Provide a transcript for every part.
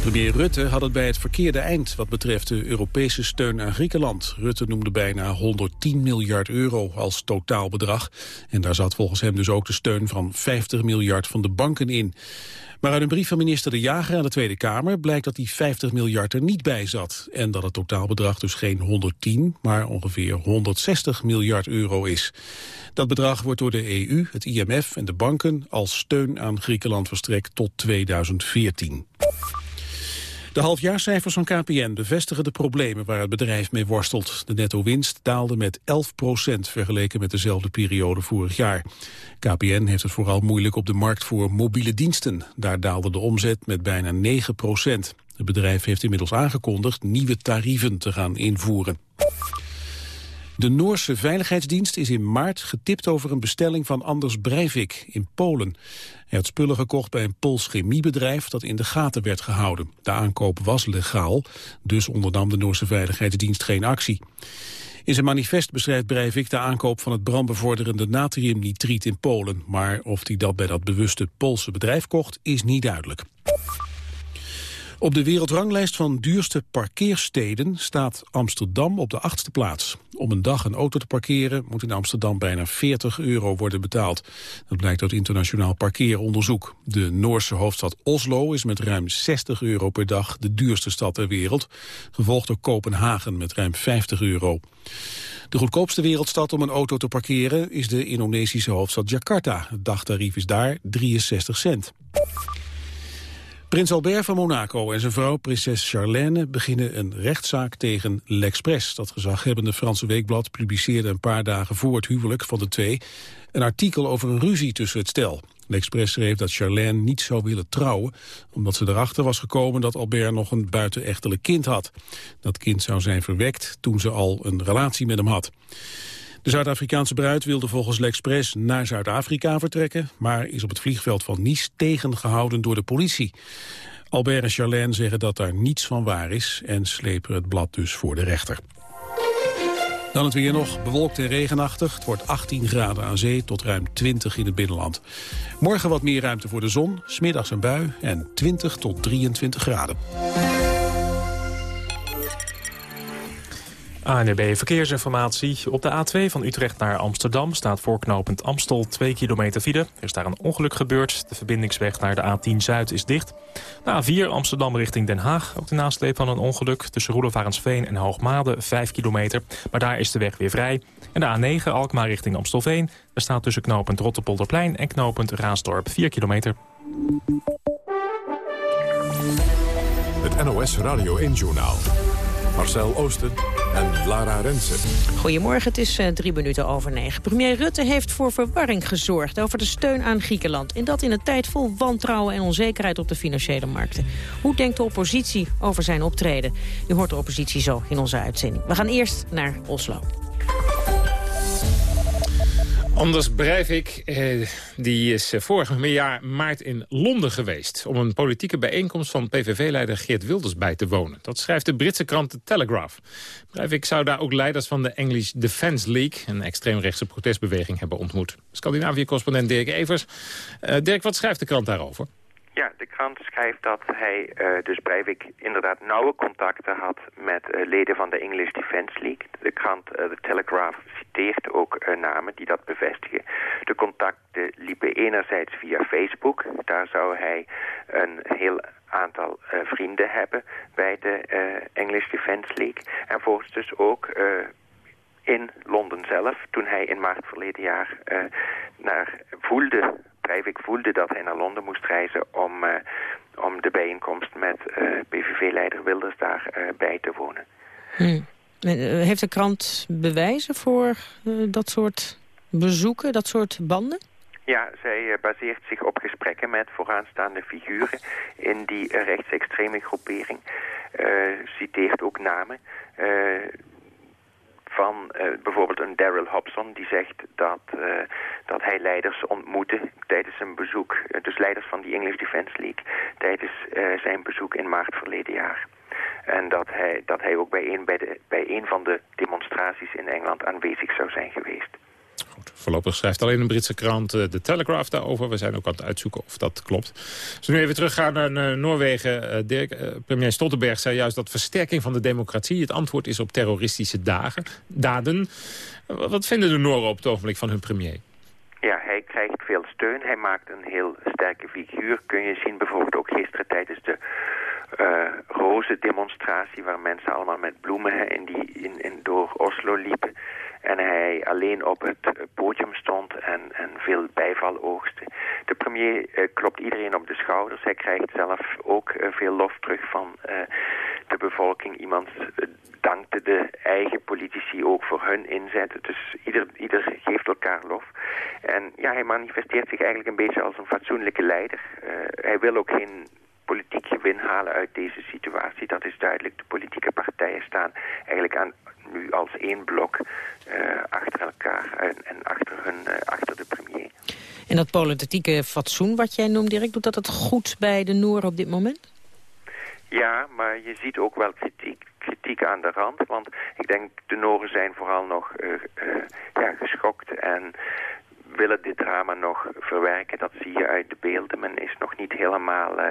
Premier Rutte had het bij het verkeerde eind wat betreft de Europese steun aan Griekenland. Rutte noemde bijna 110 miljard euro als totaalbedrag. En daar zat volgens hem dus ook de steun van 50 miljard van de banken in. Maar uit een brief van minister De Jager aan de Tweede Kamer blijkt dat die 50 miljard er niet bij zat. En dat het totaalbedrag dus geen 110, maar ongeveer 160 miljard euro is. Dat bedrag wordt door de EU, het IMF en de banken als steun aan Griekenland verstrekt tot 2014. De halfjaarcijfers van KPN bevestigen de problemen waar het bedrijf mee worstelt. De netto-winst daalde met 11 procent vergeleken met dezelfde periode vorig jaar. KPN heeft het vooral moeilijk op de markt voor mobiele diensten. Daar daalde de omzet met bijna 9 procent. Het bedrijf heeft inmiddels aangekondigd nieuwe tarieven te gaan invoeren. De Noorse Veiligheidsdienst is in maart getipt over een bestelling van Anders Breivik in Polen. Hij had spullen gekocht bij een Pools chemiebedrijf dat in de gaten werd gehouden. De aankoop was legaal, dus ondernam de Noorse Veiligheidsdienst geen actie. In zijn manifest beschrijft Breivik de aankoop van het brandbevorderende natriumnitriet in Polen. Maar of hij dat bij dat bewuste Poolse bedrijf kocht, is niet duidelijk. Op de wereldranglijst van duurste parkeersteden staat Amsterdam op de achtste plaats. Om een dag een auto te parkeren moet in Amsterdam bijna 40 euro worden betaald. Dat blijkt uit internationaal parkeeronderzoek. De Noorse hoofdstad Oslo is met ruim 60 euro per dag de duurste stad ter wereld. Gevolgd door Kopenhagen met ruim 50 euro. De goedkoopste wereldstad om een auto te parkeren is de Indonesische hoofdstad Jakarta. Het dagtarief is daar 63 cent. Prins Albert van Monaco en zijn vrouw prinses Charlène beginnen een rechtszaak tegen L'Express. Dat gezaghebbende Franse weekblad publiceerde een paar dagen voor het huwelijk van de twee een artikel over een ruzie tussen het stel. L'Express schreef dat Charlène niet zou willen trouwen... omdat ze erachter was gekomen dat Albert nog een buitenechtelijk kind had. Dat kind zou zijn verwekt toen ze al een relatie met hem had. De Zuid-Afrikaanse bruid wilde volgens L'Express naar Zuid-Afrika vertrekken... maar is op het vliegveld van Nice tegengehouden door de politie. Albert en Charlène zeggen dat daar niets van waar is... en slepen het blad dus voor de rechter. Dan het weer nog, bewolkt en regenachtig. Het wordt 18 graden aan zee tot ruim 20 in het binnenland. Morgen wat meer ruimte voor de zon, smiddags een bui en 20 tot 23 graden. ANB Verkeersinformatie. Op de A2 van Utrecht naar Amsterdam staat voorknopend Amstel 2 kilometer file. Er is daar een ongeluk gebeurd. De verbindingsweg naar de A10 Zuid is dicht. De A4 Amsterdam richting Den Haag. Ook de nasleep van een ongeluk tussen Roelofarensveen en Hoogmade 5 kilometer. Maar daar is de weg weer vrij. En de A9 Alkmaar richting Amstelveen. Er staat tussen knooppunt Rotterpolderplein en knooppunt Raasdorp 4 kilometer. Het NOS Radio 1 Journaal. Marcel Oosten en Lara Rensen. Goedemorgen, het is uh, drie minuten over negen. Premier Rutte heeft voor verwarring gezorgd over de steun aan Griekenland. En dat in een tijd vol wantrouwen en onzekerheid op de financiële markten. Hoe denkt de oppositie over zijn optreden? U hoort de oppositie zo in onze uitzending. We gaan eerst naar Oslo. Anders Breivik eh, die is eh, vorig jaar maart in Londen geweest... om een politieke bijeenkomst van PVV-leider Geert Wilders bij te wonen. Dat schrijft de Britse krant The Telegraph. Breivik zou daar ook leiders van de English Defence League... een extreemrechtse protestbeweging hebben ontmoet. Scandinavië-correspondent Dirk Evers. Uh, Dirk, wat schrijft de krant daarover? De krant schrijft dat hij uh, dus Breivik inderdaad nauwe contacten had met uh, leden van de English Defence League. De krant uh, The Telegraph citeert ook namen die dat bevestigen. De contacten liepen enerzijds via Facebook. Daar zou hij een heel aantal vrienden hebben bij de English Defence League. En volgens dus ook in Londen zelf, toen hij in maart verleden jaar naar voelde ik voelde dat hij naar Londen moest reizen om, uh, om de bijeenkomst met uh, PVV-leider Wilders daar uh, bij te wonen. Hmm. Heeft de krant bewijzen voor dat soort bezoeken, dat soort banden? Ja, zij baseert zich op gesprekken met vooraanstaande figuren in die rechtsextreme groepering. citeert ook namen van uh, bijvoorbeeld een Daryl Hobson die zegt dat, uh, dat hij leiders ontmoette tijdens een bezoek, uh, dus leiders van die English Defence League, tijdens zijn bezoek in maart verleden jaar. En dat hij, dat hij ook bij een, bij, de, bij een van de demonstraties in Engeland aanwezig zou zijn geweest. Voorlopig schrijft alleen een Britse krant uh, The Telegraph daarover. We zijn ook aan het uitzoeken of dat klopt. Als we nu even teruggaan naar Noorwegen. Uh, Dirk, premier Stoltenberg zei juist dat versterking van de democratie... het antwoord is op terroristische dagen, daden. wat vinden de Nooren op het ogenblik van hun premier? Ja, hij krijgt veel steun. Hij maakt een heel sterke figuur. Kun je zien bijvoorbeeld ook gisteren tijdens de uh, roze demonstratie... waar mensen allemaal met bloemen in die, in, in, door Oslo liepen. En hij alleen op het podium stond en, en veel bijval oogste. De premier uh, klopt iedereen op de schouders. Hij krijgt zelf ook uh, veel lof terug van de bevolking. Iemand dankte de eigen politici ook voor hun inzet. Dus ieder, ieder geeft elkaar lof. En ja, hij manifesteert zich eigenlijk een beetje als een fatsoenlijke leider. hij wil ook geen politiek gewin halen uit deze situatie. Dat is duidelijk. De politieke partijen staan eigenlijk aan, nu als één blok uh, achter elkaar en, en achter, hun, uh, achter de premier. En dat politieke fatsoen wat jij noemt, Dirk, doet dat het goed bij de Noor op dit moment? Ja, maar je ziet ook wel kritiek, kritiek aan de rand. Want ik denk de Noren zijn vooral nog uh, ja, geschokt en willen dit drama nog verwerken. Dat zie je uit de beelden. Men is nog niet helemaal uh,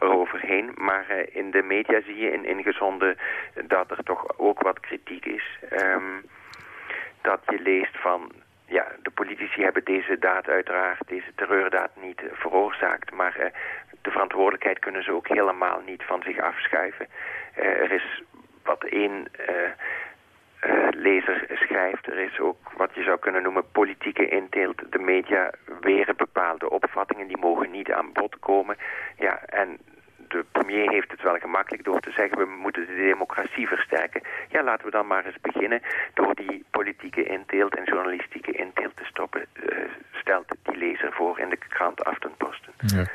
eroverheen. Maar uh, in de media zie je in ingezonde dat er toch ook wat kritiek is. Um, dat je leest van... Ja, de politici hebben deze daad uiteraard, deze terreurdaad niet veroorzaakt. Maar de verantwoordelijkheid kunnen ze ook helemaal niet van zich afschuiven. er is wat één lezer schrijft. Er is ook wat je zou kunnen noemen politieke inteelt. De media weren bepaalde opvattingen, die mogen niet aan bod komen. Ja, en de premier heeft het wel gemakkelijk door te zeggen... we moeten de democratie versterken. Ja, laten we dan maar eens beginnen door die politieke inteelt en journalistieke inteelt te stoppen. Uh, stelt die lezer voor in de krant Aftenposten. Ja.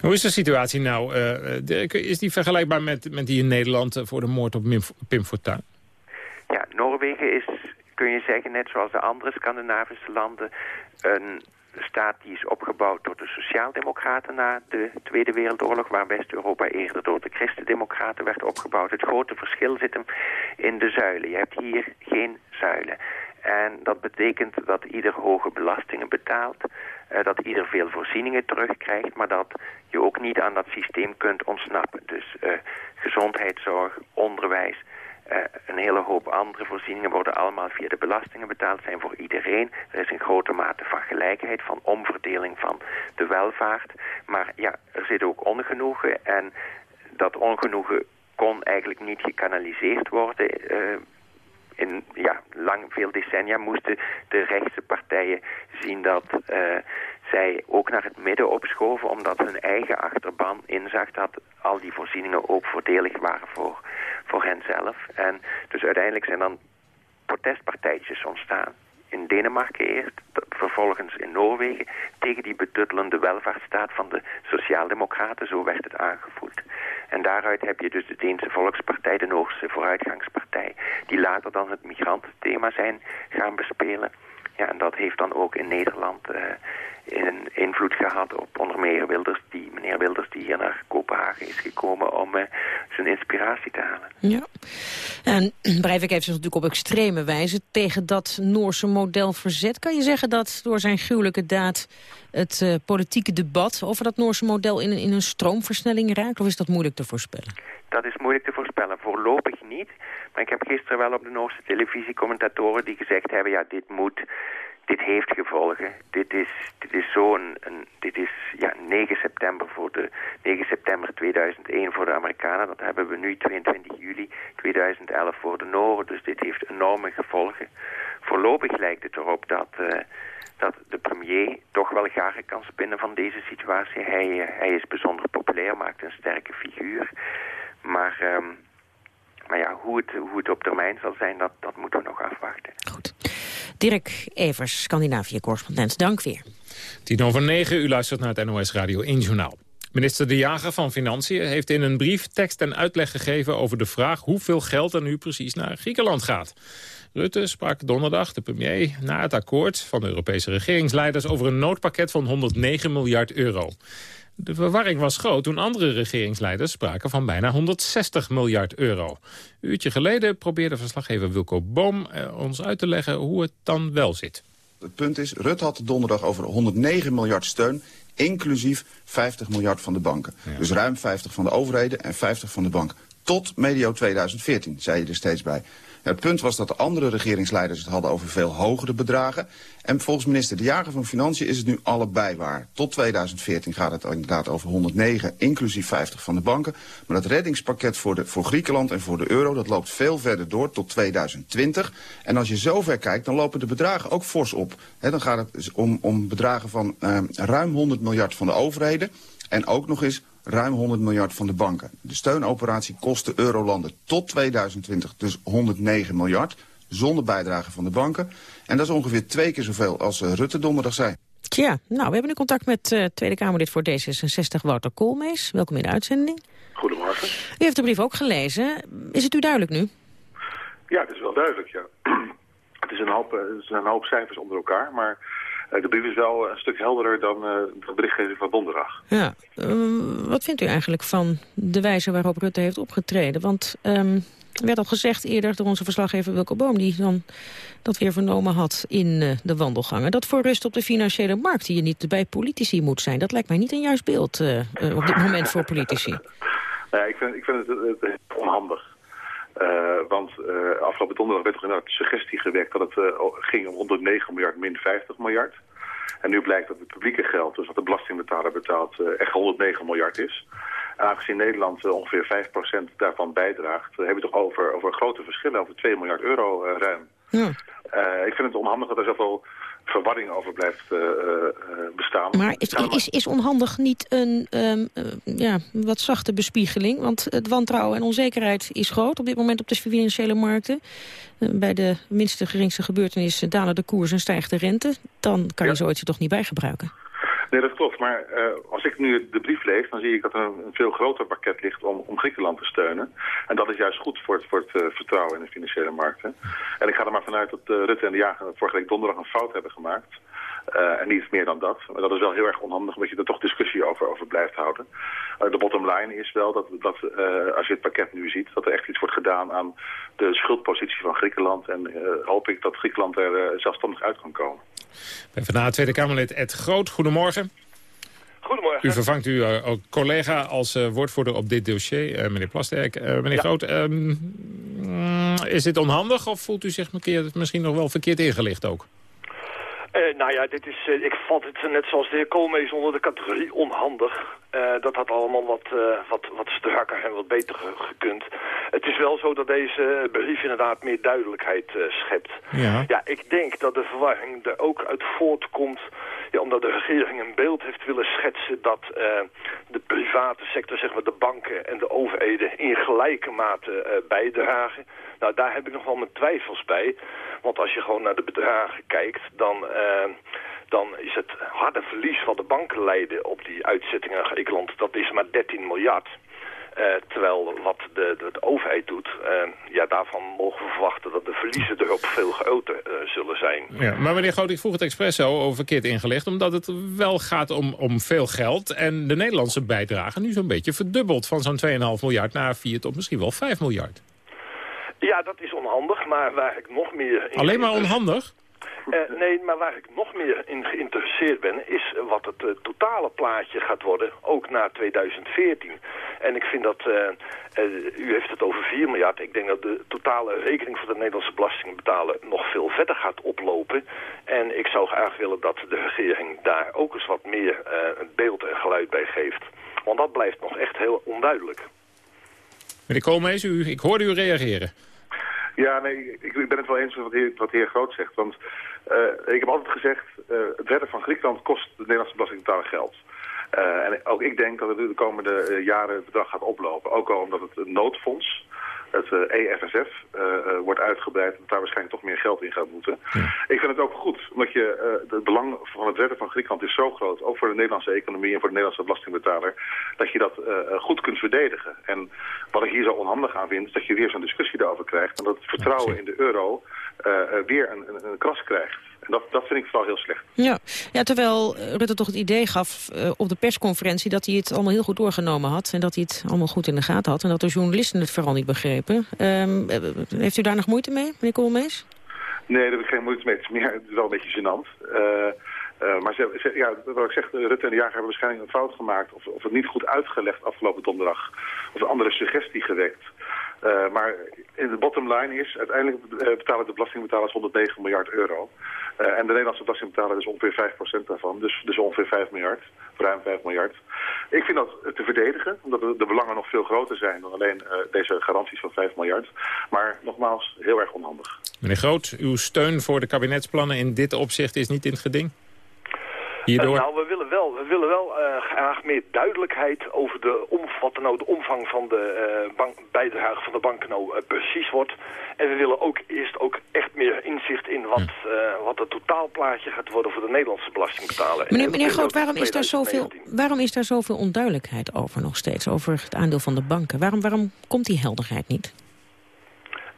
Hoe is de situatie nou? Uh, is die vergelijkbaar met, met die in Nederland voor de moord op Pim Fortuyn? Ja, Noorwegen is, kun je zeggen, net zoals de andere Scandinavische landen... een staat die is opgebouwd door de Sociaaldemocraten na de Tweede Wereldoorlog... waar West-Europa eerder door de Christendemocraten werd opgebouwd. Het grote verschil zit hem in de zuilen. Je hebt hier geen zuilen. En dat betekent dat ieder hoge belastingen betaalt, uh, dat ieder veel voorzieningen terugkrijgt, maar dat je ook niet aan dat systeem kunt ontsnappen. Dus uh, gezondheidszorg, onderwijs, uh, een hele hoop andere voorzieningen worden allemaal via de belastingen betaald, zijn voor iedereen. Er is een grote mate van gelijkheid, van omverdeling van de welvaart. Maar ja, er zit ook ongenoegen en dat ongenoegen kon eigenlijk niet gekanaliseerd worden... Uh, in ja, lang, veel decennia moesten de rechtse partijen zien dat uh, zij ook naar het midden opschoven... omdat hun eigen achterban inzag dat al die voorzieningen ook voordelig waren voor, voor henzelf. En dus uiteindelijk zijn dan protestpartijtjes ontstaan. In Denemarken eerst, vervolgens in Noorwegen... tegen die betuttelende welvaartsstaat van de Sociaaldemocraten, zo werd het aangevoeld. En daaruit heb je dus de Deense Volkspartij, de Noorse Vooruitgangspartij... die later dan het migrantenthema zijn gaan bespelen... Ja, en dat heeft dan ook in Nederland uh, een invloed gehad op onder meer Wilders, die, meneer Wilders die hier naar Kopenhagen is gekomen om uh, zijn inspiratie te halen. Ja, en Breivik heeft zich natuurlijk op extreme wijze tegen dat Noorse model verzet. Kan je zeggen dat door zijn gruwelijke daad het uh, politieke debat over dat Noorse model in, in een stroomversnelling raakt? Of is dat moeilijk te voorspellen? Dat is moeilijk te voorspellen. Voorlopig niet. Maar ik heb gisteren wel op de Noorse televisie commentatoren die gezegd hebben... ja, dit moet, dit heeft gevolgen. Dit is, dit is zo'n, dit is ja, 9 september voor de 9 september 2001 voor de Amerikanen. Dat hebben we nu 22 juli 2011 voor de Noren. Dus dit heeft enorme gevolgen. Voorlopig lijkt het erop dat... Uh, dat de premier toch wel garen kan spinnen van deze situatie. Hij, uh, hij is bijzonder populair, maakt een sterke figuur. Maar um, maar ja, hoe het, hoe het op termijn zal zijn, dat, dat moeten we nog afwachten. Dirk Evers, Scandinavië-correspondent. Dank weer. Tien over negen, u luistert naar het NOS Radio 1 Journaal. Minister De Jager van Financiën heeft in een brief tekst en uitleg gegeven over de vraag hoeveel geld er nu precies naar Griekenland gaat. Rutte sprak donderdag, de premier, na het akkoord van de Europese regeringsleiders over een noodpakket van 109 miljard euro. De verwarring was groot toen andere regeringsleiders spraken van bijna 160 miljard euro. Een uurtje geleden probeerde verslaggever Wilco Boom eh, ons uit te leggen hoe het dan wel zit. Het punt is, Rutte had donderdag over 109 miljard steun inclusief 50 miljard van de banken. Dus ruim 50 van de overheden en 50 van de bank. Tot medio 2014, zei je er steeds bij. Het punt was dat de andere regeringsleiders het hadden over veel hogere bedragen. En volgens minister De Jager van Financiën is het nu allebei waar. Tot 2014 gaat het inderdaad over 109, inclusief 50 van de banken. Maar dat reddingspakket voor, de, voor Griekenland en voor de euro... dat loopt veel verder door tot 2020. En als je zover kijkt, dan lopen de bedragen ook fors op. dan gaat het dus om, om bedragen van uh, ruim 100 miljard van de overheden... en ook nog eens ruim 100 miljard van de banken. De steunoperatie kost de eurolanden tot 2020 dus 109 miljard, zonder bijdrage van de banken. En dat is ongeveer twee keer zoveel als uh, Rutte donderdag zei. Tja, nou, we hebben nu contact met uh, Tweede Kamerlid voor D66, Wouter Koolmees. Welkom in de uitzending. Goedemorgen. U heeft de brief ook gelezen. Is het u duidelijk nu? Ja, het is wel duidelijk, ja. het, is een hoop, eh, het is een hoop cijfers onder elkaar, maar de brief is wel een stuk helderder dan de berichtgeving van donderdag. Ja, wat vindt u eigenlijk van de wijze waarop Rutte heeft opgetreden? Want um, er werd al gezegd eerder door onze verslaggever Wilco Boom... die dan dat weer vernomen had in uh, de wandelgangen... dat voor rust op de financiële markt hier niet bij politici moet zijn. Dat lijkt mij niet een juist beeld uh, uh, op dit moment voor politici. Nee, ik vind, ik vind het, het onhandig. Want afgelopen donderdag werd er inderdaad de suggestie gewekt... dat het ging om 109 miljard min 50 miljard... En nu blijkt dat het publieke geld, dus wat de belastingbetaler betaalt, echt 109 miljard is. En aangezien Nederland ongeveer 5% daarvan bijdraagt, hebben we toch over, over grote verschillen, over 2 miljard euro ruim. Ja. ik vind het onhandig dat er zoveel verwarring over blijft uh, bestaan. Maar is, is, is onhandig niet een um, ja, wat zachte bespiegeling? Want het wantrouwen en onzekerheid is groot op dit moment op de financiële markten. bij de minste geringste gebeurtenis dalen de koers en stijgt de rente. Dan kan je zoiets er toch niet bij gebruiken? Nee, dat klopt. Maar uh, als ik nu de brief lees, dan zie ik dat er een, veel groter pakket ligt om, om Griekenland te steunen. En dat is juist goed voor het, voor het uh, vertrouwen in de financiële markten. En ik ga er maar vanuit dat uh, Rutte en de Jager vorige week donderdag een fout hebben gemaakt. Uh, en niet meer dan dat. Maar dat is wel heel erg onhandig, omdat je er toch discussie over, over blijft houden. Uh, de bottom line is wel dat, dat uh, als je het pakket nu ziet... dat er echt iets wordt gedaan aan de schuldpositie van Griekenland. En hoop ik dat Griekenland er zelfstandig uit kan komen. PvdA Tweede Kamerlid Ed Groot, goedemorgen. Goedemorgen. U vervangt uw uh, collega als uh, woordvoerder op dit dossier, uh, meneer Plasterk. meneer ja. Groot, um, is dit onhandig of voelt u zich misschien nog wel verkeerd ingelicht ook? Uh, nou ja, dit is, uh, ik vat het net zoals de heer Koolmees onder de categorie onhandig. Uh, dat had allemaal wat, wat, wat strakker en wat beter gekund. Het is wel zo dat deze brief inderdaad meer duidelijkheid schept. Ja. ja, ik denk dat de verwarring er ook uit voortkomt... Omdat de regering een beeld heeft willen schetsen dat de private sector, zeg maar de banken en de overheden... in gelijke mate bijdragen. Nou, daar heb ik nog wel mijn twijfels bij. Want als je gewoon naar de bedragen kijkt, dan, uh, dan is het harde verlies wat de banken leiden op die uitzettingen naar Griekenland, dat is maar 13 miljard. Uh, terwijl wat de, de, de overheid doet, uh, ja, daarvan mogen we verwachten dat de verliezen erop veel groter uh, zullen zijn. Ja, maar meneer Groot, ik vroeg het expres zo verkeerd ingelicht, omdat het wel gaat om, om veel geld. En de Nederlandse bijdrage nu zo'n beetje verdubbeld van zo'n 2,5 miljard naar 4 tot misschien wel 5 miljard. Ja, dat is onhandig, maar waar ik nog meer... In Alleen maar onhandig? Uh, nee, maar waar ik nog meer in geïnteresseerd ben... is wat het uh, totale plaatje gaat worden, ook na 2014. En ik vind dat... U heeft het over 4 miljard. Ik denk dat de totale rekening voor de Nederlandse belastingbetaler... nog veel verder gaat oplopen. En ik zou graag willen dat de regering daar ook eens wat meer beeld en geluid bij geeft. Want dat blijft nog echt heel onduidelijk. Meneer Koolmees, u, ik hoorde u reageren. Ja, nee, ik, ik ben het wel eens met wat heer, wat heer Groot zegt. Want uh, ik heb altijd gezegd, uh, het redden van Griekenland kost de Nederlandse belastingbetaler geld. Uh, en ook ik denk dat het de komende jaren het bedrag gaat oplopen. Ook al omdat het noodfonds het EFSF uh, uh, wordt uitgebreid... dat daar waarschijnlijk toch meer geld in gaat moeten. Ja. Ik vind het ook goed, omdat je, het belang van het redden van Griekenland is zo groot... ook voor de Nederlandse economie en voor de Nederlandse belastingbetaler... dat je dat goed kunt verdedigen. En wat ik hier zo onhandig aan vind... is dat je weer zo'n discussie daarover krijgt... en dat het vertrouwen in de euro weer een, een, een kras krijgt. En dat, dat vind ik vooral heel slecht. Ja, ja terwijl Rutte toch het idee gaf uh, op de persconferentie... dat hij het allemaal heel goed doorgenomen had... en dat hij het allemaal goed in de gaten had... en dat de journalisten het vooral niet begrepen. Um, heeft u daar nog moeite mee, meneer Koolmees? Nee, daar heb ik geen moeite mee. Het is, meer, het is wel een beetje gênant. Uh, maar ze, ja, wat ik zeg, Rutte en de Jager hebben waarschijnlijk een fout gemaakt... Of, of het niet goed uitgelegd afgelopen donderdag. Of een andere suggestie gewekt. Uh, maar in de bottom line is, uiteindelijk betalen de belastingbetalers 109 miljard euro. Uh, en de Nederlandse belastingbetaler is ongeveer 5% daarvan. Dus, dus ongeveer 5 miljard, ruim 5 miljard. Ik vind dat te verdedigen, omdat de, belangen nog veel groter zijn dan alleen deze garanties van 5 miljard. Maar nogmaals, heel erg onhandig. Meneer Groot, uw steun voor de kabinetsplannen in dit opzicht is niet in het geding? Hierdoor? nou, we willen wel, we willen wel uh, graag meer duidelijkheid over de, wat nou de omvang van de uh, bank, bijdrage van de banken nou uh, precies wordt. En we willen ook eerst ook echt meer inzicht in wat, hm. wat het totaalplaatje gaat worden voor de Nederlandse belastingbetaler. Meneer, meneer Groot, waarom is, daar zoveel, waarom is daar zoveel onduidelijkheid over nog steeds, over het aandeel van de banken? Waarom, waarom komt die helderheid niet?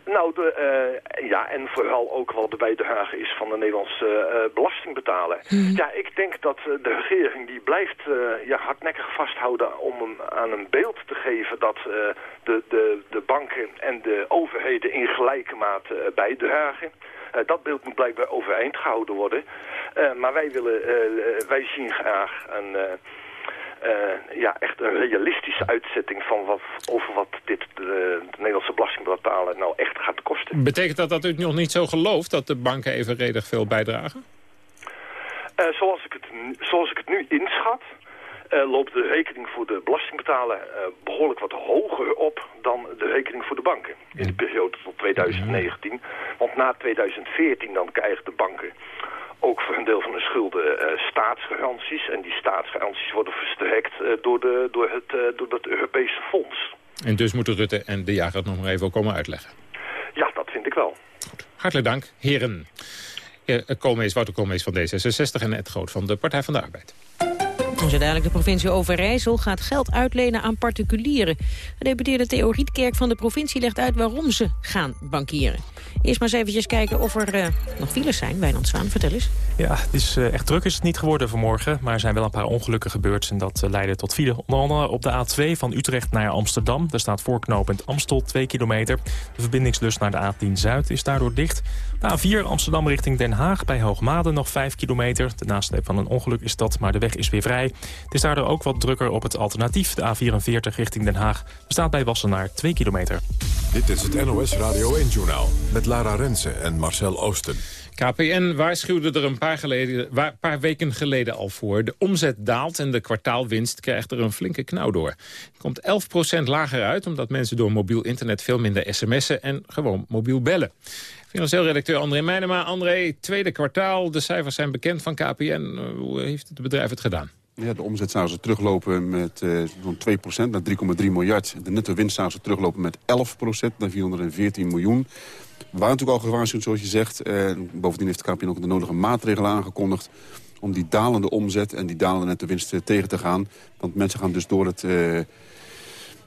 Nou, de, uh, ja, en vooral ook wat de bijdrage is van de Nederlandse uh, belastingbetaler. Mm. Ja, ik denk dat uh, de regering die blijft ja, hardnekkig vasthouden om een, aan een beeld te geven dat de, de, de banken en de overheden in gelijke mate bijdragen. dat beeld moet blijkbaar overeind gehouden worden. maar wij, willen, wij zien graag een uh, ja, echt een realistische uitzetting van wat, over wat dit de, de Nederlandse belastingbetaler nou echt gaat kosten. Betekent dat dat u nog niet zo gelooft dat de banken evenredig veel bijdragen? Uh, zoals, ik het, zoals ik het nu inschat, uh, loopt de rekening voor de belastingbetaler uh, behoorlijk wat hoger op dan de rekening voor de banken. In de periode tot 2019. Want na 2014 dan krijgen de banken ook voor een deel van de schulden uh, staatsgaranties. En die staatsgaranties worden verstrekt uh, door, de, door, het, uh, door dat Europese fonds. En dus moeten Rutte en de jager het nog maar even komen uitleggen? Ja, dat vind ik wel. Goed. Hartelijk dank, heren. Koolmees, Wouter Koolmees van D66 en Ed Groot van de Partij van de Arbeid. Zo dadelijk de provincie Overijssel gaat geld uitlenen aan particulieren. De deputeerde Theo Rietkerk van de provincie legt uit waarom ze gaan bankieren. Eerst maar eens eventjes kijken of er uh, nog files zijn. Wijnand Zwaan, vertel eens. Ja, het is uh, echt druk is het niet geworden vanmorgen. Maar er zijn wel een paar ongelukken gebeurd. En dat uh, leidde tot file. Onder andere op de A2 van Utrecht naar Amsterdam. Daar staat voorknopend Amstel 2 kilometer. De verbindingslus naar de A10 Zuid is daardoor dicht. De A4 Amsterdam richting Den Haag bij Hoogmade nog 5 kilometer. De nasleep van een ongeluk is dat, maar de weg is weer vrij. Het is daardoor ook wat drukker op het alternatief. De A44 richting Den Haag bestaat bij Wassenaar 2 kilometer. Dit is het NOS Radio 1-journaal met Lara Rensen en Marcel Oosten. KPN waarschuwde er een paar, geleden, paar, weken geleden al voor. De omzet daalt en de kwartaalwinst krijgt er een flinke knauw door. komt 11% lager uit omdat mensen door mobiel internet veel minder sms'en en gewoon mobiel bellen. Financieel redacteur André Meijnema. André, tweede kwartaal, de cijfers zijn bekend van KPN. Hoe heeft het bedrijf het gedaan? Ja, de omzet zou ze teruglopen met uh, zo'n 2% naar 3,3 miljard. De netto winst zou ze teruglopen met 11% naar 414 miljoen. We waren natuurlijk al gewaarschuwd, zoals je zegt. Uh, bovendien heeft de KPN ook de nodige maatregelen aangekondigd om die dalende omzet en die dalende netto winst eh, tegen te gaan. Want mensen gaan dus door het... Uh,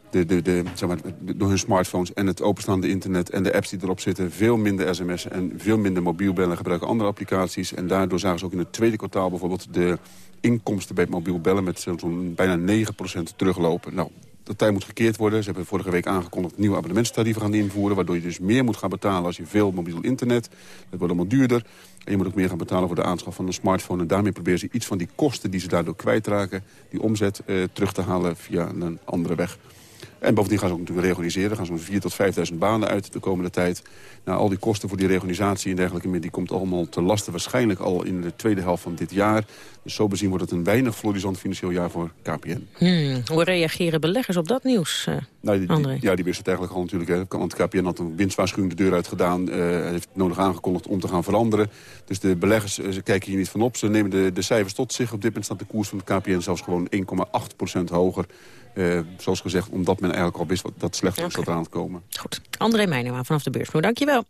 de, de, zeg maar, door hun smartphones en het openstaande internet en de apps die erop zitten... veel minder sms'en en veel minder mobiel bellen gebruiken andere applicaties. En daardoor zagen ze ook in het tweede kwartaal bijvoorbeeld de inkomsten bij het mobiel bellen... met zo'n bijna 9% teruglopen. Nou, dat tijd moet gekeerd worden. Ze hebben vorige week aangekondigd nieuwe abonnementstarieven gaan invoeren... waardoor je dus meer moet gaan betalen als je veel mobiel internet. Dat wordt allemaal duurder. En je moet ook meer gaan betalen voor de aanschaf van een smartphone. En daarmee proberen ze iets van die kosten die ze daardoor kwijtraken... die omzet eh, terug te halen via een andere weg. En bovendien gaan ze ook natuurlijk reorganiseren. Er gaan zo'n 4.000 tot 5.000 banen uit de komende tijd. Nou, al die kosten voor die reorganisatie en dergelijke meer... die komt allemaal te lasten waarschijnlijk al in de tweede helft van dit jaar. Dus zo bezien wordt het een weinig florisant financieel jaar voor KPN. Hmm, hoe reageren beleggers op dat nieuws, uh, nou, die, die, Ja, die wisten het eigenlijk al natuurlijk. Hè. Want KPN had een winstwaarschuwing de deur uit gedaan. Uh, heeft nodig aangekondigd om te gaan veranderen. Dus de beleggers uh, ze kijken hier niet van op. Ze nemen de, de cijfers tot zich. Op dit moment staat de koers van de KPN zelfs gewoon 1,8% hoger. Uh, zoals gezegd, omdat men eigenlijk al wist wat dat slecht was okay. aan het komen. Goed. André Meijnema vanaf de beursvloer, dankjewel.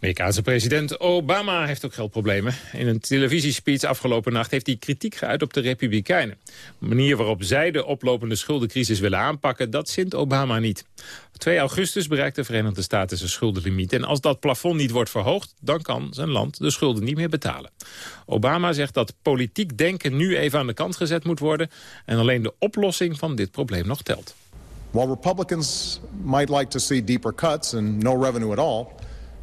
Amerikaanse president Obama heeft ook geldproblemen. In een televisiespeech afgelopen nacht heeft hij kritiek geuit op de Republikeinen. De manier waarop zij de oplopende schuldencrisis willen aanpakken, dat zint Obama niet. Op 2 augustus bereikt de Verenigde Staten zijn schuldenlimiet. En als dat plafond niet wordt verhoogd, dan kan zijn land de schulden niet meer betalen. Obama zegt dat politiek denken nu even aan de kant gezet moet worden... en alleen de oplossing van dit probleem nog telt. While Republicans might like to see deeper cuts and no revenue at all...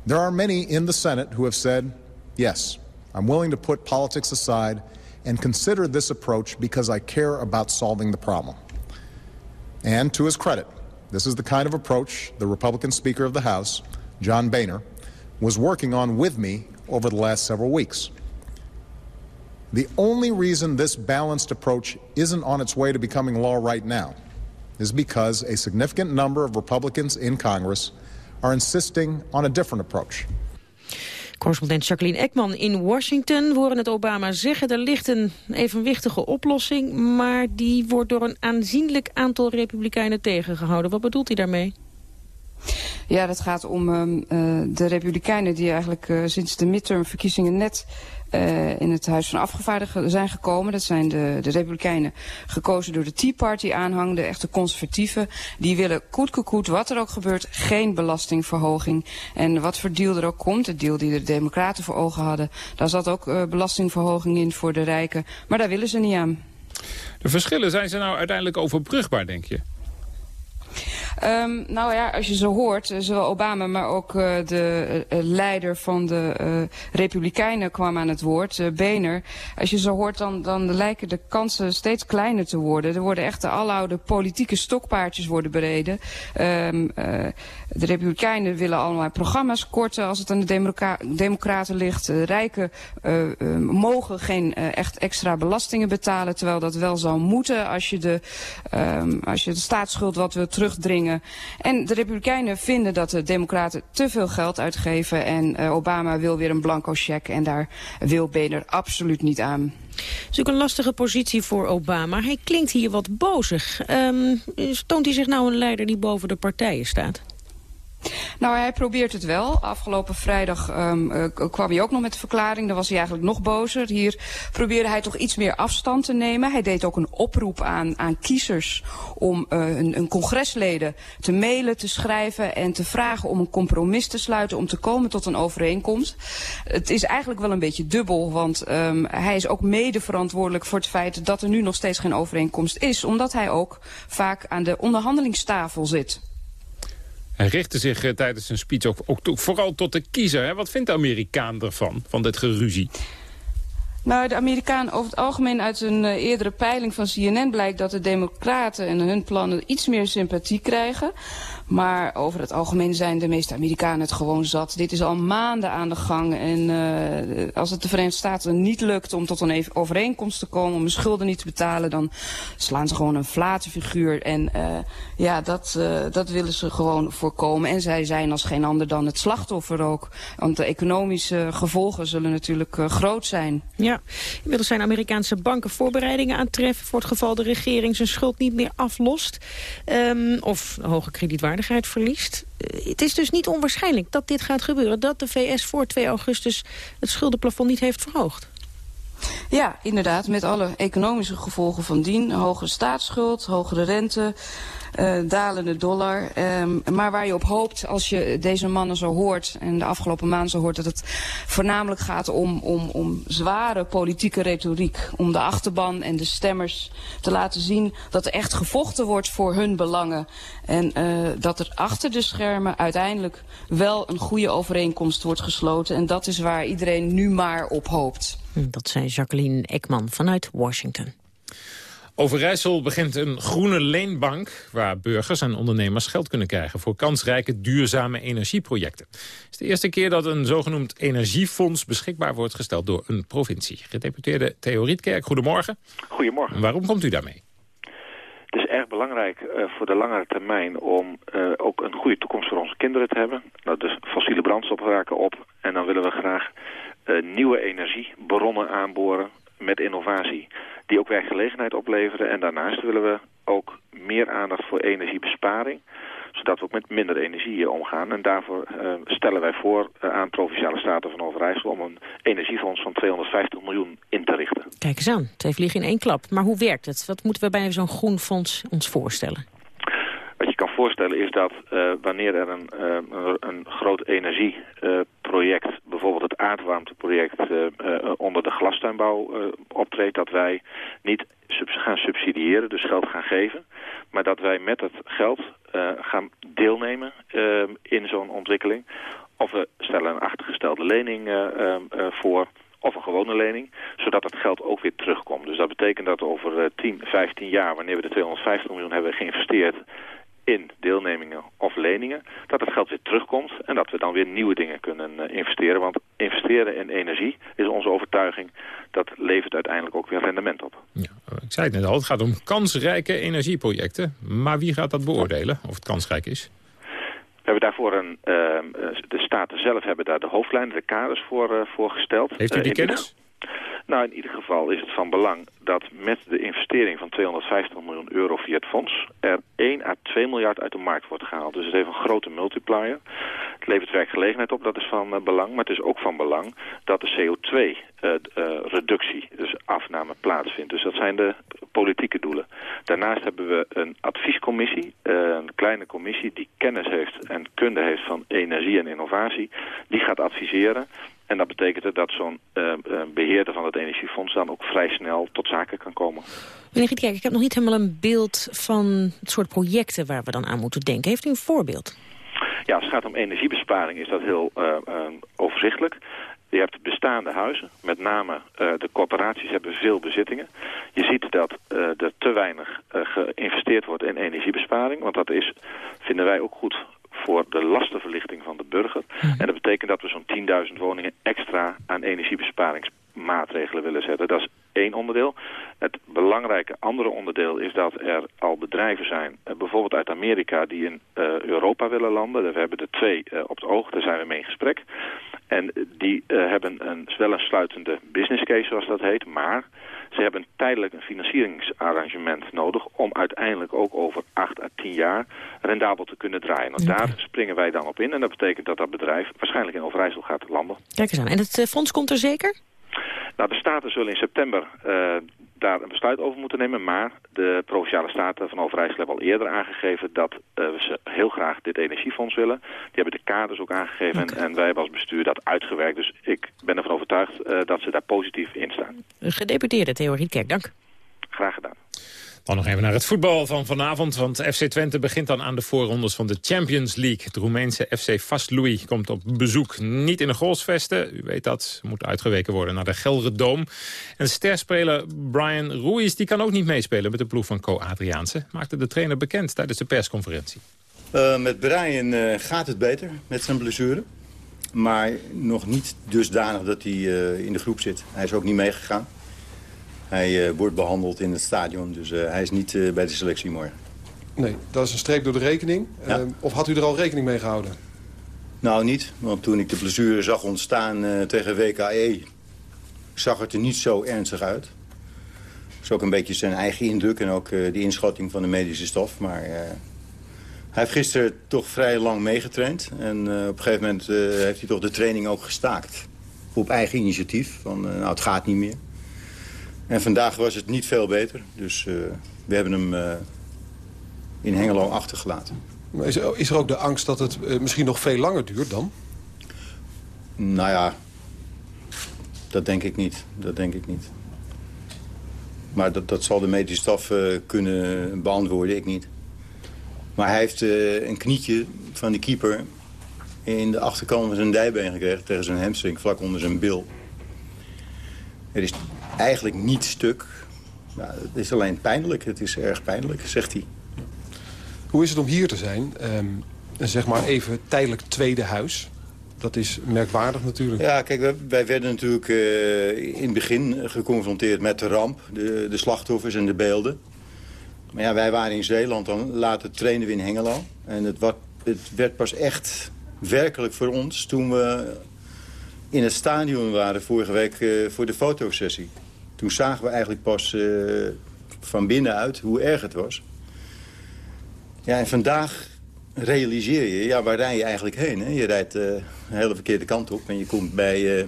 There are many in the Senate who have said, yes, I'm willing to put politics aside and consider this approach because I care about solving the problem. And to his credit, this is the kind of approach the Republican Speaker of the House, John Boehner, was working on with me over the last several weeks. The only reason this balanced approach isn't on its way to becoming law right now is because a significant number of Republicans in Congress are insisting on a different approach. Correspondent Jacqueline Ekman in Washington. We horen het Obama zeggen, er ligt een evenwichtige oplossing... maar die wordt door een aanzienlijk aantal republikeinen tegengehouden. Wat bedoelt hij daarmee? Ja, dat gaat om uh, de republikeinen die eigenlijk uh, sinds de midtermverkiezingen net uh, in het Huis van Afgevaardigden zijn gekomen. Dat zijn de, de Republikeinen gekozen door de Tea Party aanhang, de echte conservatieven. Die willen koet wat er ook gebeurt, geen belastingverhoging. En wat voor deal er ook komt, de deal die de Democraten voor ogen hadden, daar zat ook belastingverhoging in voor de rijken. Maar daar willen ze niet aan. De verschillen, zijn ze nou uiteindelijk overbrugbaar, denk je? Um, nou ja, als je zo hoort, eh, zowel Obama, maar ook uh, de uh, leider van de Republikeinen kwam aan het woord, Boehner. Als je zo hoort, dan, dan lijken de kansen steeds kleiner te worden. Er worden echt de aloude politieke stokpaardjes worden bereden. Um, de Republikeinen willen allemaal programma's korten als het aan de Democraten ligt. Rijken mogen geen echt extra belastingen betalen, terwijl dat wel zou moeten als je de, um, als je de staatsschuld wat wil terugdringen en de Republikeinen vinden dat de Democraten te veel geld uitgeven. En uh, Obama wil weer een blanco cheque. En daar wil Boehner absoluut niet aan. Het is ook een lastige positie voor Obama. Hij klinkt hier wat bozig. Um, toont hij zich nou een leider die boven de partijen staat? Nou, hij probeert het wel. Afgelopen vrijdag um, uh, kwam hij ook nog met de verklaring. Dan was hij eigenlijk nog bozer. Hier probeerde hij toch iets meer afstand te nemen. Hij deed ook een oproep aan, aan kiezers om uh, een, een congresleden te mailen, te schrijven en te vragen om een compromis te sluiten, om te komen tot een overeenkomst. Het is eigenlijk wel een beetje dubbel, want um, hij is ook mede verantwoordelijk voor het feit dat er nu nog steeds geen overeenkomst is, omdat hij ook vaak aan de onderhandelingstafel zit. Hij richtte zich uh, tijdens zijn speech ook, ook, vooral tot de kiezer. Hè? Wat vindt de Amerikaan ervan, van dit geruzie? Nou, de Amerikaan over het algemeen uit een uh, eerdere peiling van CNN blijkt dat de democraten en hun plannen iets meer sympathie krijgen. Maar over het algemeen zijn de meeste Amerikanen het gewoon zat. Dit is al maanden aan de gang. En uh, als het de Verenigde Staten niet lukt om tot een overeenkomst te komen... om hun schulden niet te betalen, dan slaan ze gewoon een figuur. En uh, ja, dat, dat willen ze gewoon voorkomen. En zij zijn als geen ander dan het slachtoffer ook. Want de economische gevolgen zullen natuurlijk groot zijn. Ja, inmiddels zijn Amerikaanse banken voorbereidingen aan treffen... voor het geval de regering zijn schuld niet meer aflost. Um, of hoge kredietwaarde verliest. Eh, het is dus niet onwaarschijnlijk dat dit gaat gebeuren. Dat de VS voor 2 augustus het schuldenplafond niet heeft verhoogd. Ja, inderdaad, met alle economische gevolgen van dien. Hogere staatsschuld, hogere rente, dalende dollar. Um, maar waar je op hoopt als je deze mannen zo hoort... en de afgelopen maanden zo hoort... dat het voornamelijk gaat om, om, om zware politieke retoriek. Om de achterban en de stemmers te laten zien... dat er echt gevochten wordt voor hun belangen. En uh, dat er achter de schermen uiteindelijk wel een goede overeenkomst wordt gesloten. En dat is waar iedereen nu maar op hoopt. Dat zei Jacqueline Ekman vanuit Washington. Overijssel begint een groene leenbank... waar burgers en ondernemers geld kunnen krijgen... voor kansrijke duurzame energieprojecten. Het is de eerste keer dat een zogenoemd energiefonds... beschikbaar wordt gesteld door een provincie. Gedeputeerde Theo Rietkerk, goedemorgen. Goedemorgen. Waarom komt u daarmee? Het is erg belangrijk uh, voor de langere termijn... om uh, ook een goede toekomst voor onze kinderen te hebben. Nou, dus fossiele brandstoffen raken op. En dan willen we graag uh, nieuwe energiebronnen aanboren met innovatie die ook werkgelegenheid opleveren. En daarnaast willen we ook meer aandacht voor energiebesparing zodat we ook met minder energie omgaan. En daarvoor uh, stellen wij voor uh, aan Provinciale Staten van Overijssel... om een energiefonds van 250 miljoen in te richten. Kijk eens aan, twee vliegen in één klap. Maar hoe werkt het? Wat moeten we bij zo'n groen fonds ons voorstellen? Wat je kan voorstellen is dat uh, wanneer er een, een groot energieproject, bijvoorbeeld het aardwarmteproject, onder de glastuinbouw optreedt, dat wij niet gaan subsidiëren, dus geld gaan geven, maar dat wij met het geld gaan deelnemen in zo'n ontwikkeling Of we stellen een achtergestelde lening voor of een gewone lening, zodat het geld ook weer terugkomt. Dus dat betekent dat over 10, 15 jaar, wanneer we de 250 miljoen hebben geïnvesteerd in deelnemingen of leningen, dat het geld weer terugkomt en dat we dan weer nieuwe dingen kunnen uh, investeren. Want investeren in energie is onze overtuiging, dat levert uiteindelijk ook weer rendement op. Ja, ik zei het net al, het gaat om kansrijke energieprojecten. Maar wie gaat dat beoordelen, of het kansrijk is? We hebben daarvoor een, uh, de staten zelf hebben daar de hoofdlijnen, de kaders voor, uh, voor gesteld. Heeft u die kennis? Nou, in ieder geval is het van belang dat met de investering van 250 miljoen euro via het fonds... er 1 à 2 miljard uit de markt wordt gehaald. Dus het heeft een grote multiplier. Het levert werkgelegenheid op, dat is van uh, belang. Maar het is ook van belang dat de CO2-reductie, uh, uh, dus afname, plaatsvindt. Dus dat zijn de politieke doelen. Daarnaast hebben we een adviescommissie, een kleine commissie... die kennis heeft en kunde heeft van energie en innovatie. Die gaat adviseren en dat betekent dat zo'n uh, beheerder van het energiefonds dan ook vrij snel tot zaken kan komen. Meneer Gietkijk, ik heb nog niet helemaal een beeld van het soort projecten waar we dan aan moeten denken. Heeft u een voorbeeld? Ja, als het gaat om energiebesparing is dat heel uh, overzichtelijk. Je hebt bestaande huizen, met name uh, de corporaties hebben veel bezittingen. Je ziet dat uh, er te weinig uh, geïnvesteerd wordt in energiebesparing. Want dat is, vinden wij ook goed voor de lastenverlichting van de burger. Mm. En dat betekent dat we zo'n 10.000 woningen extra aan energiebesparingsmaatregelen willen zetten. Dat is één onderdeel. Het belangrijke andere onderdeel is dat er al bedrijven zijn, uh, bijvoorbeeld uit Amerika, die in uh, Europa willen landen. We hebben er twee uh, op het oog, daar zijn we mee in gesprek. En die hebben een, wel een sluitende business case, zoals dat heet, maar ze hebben tijdelijk een financieringsarrangement nodig om uiteindelijk ook over 8 à 10 jaar rendabel te kunnen draaien. Want daar springen wij dan op in en dat betekent dat dat bedrijf waarschijnlijk in Overijssel gaat landen. Kijk eens aan. En het fonds komt er zeker? Nou, de Staten zullen in september uh, daar een besluit over moeten nemen. Maar de Provinciale Staten van Overijssel hebben al eerder aangegeven dat uh, ze heel graag dit energiefonds willen. Die hebben de kaders ook aangegeven okay. en, en, wij hebben als bestuur dat uitgewerkt. Dus ik ben ervan overtuigd uh, dat ze daar positief in staan. Gedeputeerde Theorie Kerk, dank. Dan nog even naar het voetbal van vanavond. Want FC Twente begint dan aan de voorrondes van de Champions League. Het Roemeense FC Vaslui komt op bezoek. Niet in de goalsvesten, u weet dat. Moet uitgeweken worden naar de Gelredoom. En sterspeler Brian Ruiz die kan ook niet meespelen met de ploeg van Co Adriaanse. Maakte de trainer bekend tijdens de persconferentie. Uh, met Brian uh, gaat het beter met zijn blessure. Maar nog niet dusdanig dat hij uh, in de groep zit. Hij is ook niet meegegaan. Hij uh, wordt behandeld in het stadion, dus uh, hij is niet uh, bij de selectie morgen. Nee, dat is een streep door de rekening. Ja. Ehm, of had u er al rekening mee gehouden? Nou, niet. Want toen ik de blessure zag ontstaan tegen WKE... zag het er niet zo ernstig uit. Dat is ook een beetje zijn eigen indruk en ook de inschatting van de medische stof. Maar hij heeft gisteren toch vrij lang meegetraind. En op een gegeven moment heeft hij toch de training ook gestaakt. Op eigen initiatief. Van, nou, het gaat niet meer. En vandaag was het niet veel beter. Dus uh, we hebben hem uh, in Hengelo achtergelaten. Maar is, er, is er ook de angst dat het uh, misschien nog veel langer duurt dan? Nou ja, dat denk ik niet. Dat denk ik niet. Maar dat, dat zal de medische staf kunnen beantwoorden, ik niet. Maar hij heeft een knietje van de keeper in de achterkant van zijn dijbeen gekregen... tegen zijn hamstring, vlak onder zijn bil. Er is eigenlijk niet stuk. Nou, het is alleen pijnlijk. Het is erg pijnlijk, zegt hij. Hoe is het om hier te zijn? Um, zeg maar even tijdelijk tweede huis. Dat is merkwaardig natuurlijk. Ja, kijk, wij, wij werden natuurlijk uh, in het begin geconfronteerd met de ramp. De, de slachtoffers en de beelden. Maar ja, wij waren in Zeeland, dan later trainen we in Hengelo. En het, wat, het werd pas echt werkelijk voor ons toen we in het stadion waren vorige week uh, voor de fotosessie. Toen zagen we eigenlijk pas uh, van binnenuit hoe erg het was. Ja, en vandaag realiseer je, ja, waar rij je eigenlijk heen? Hè? Je rijdt uh, een hele verkeerde kant op en je komt bij, uh,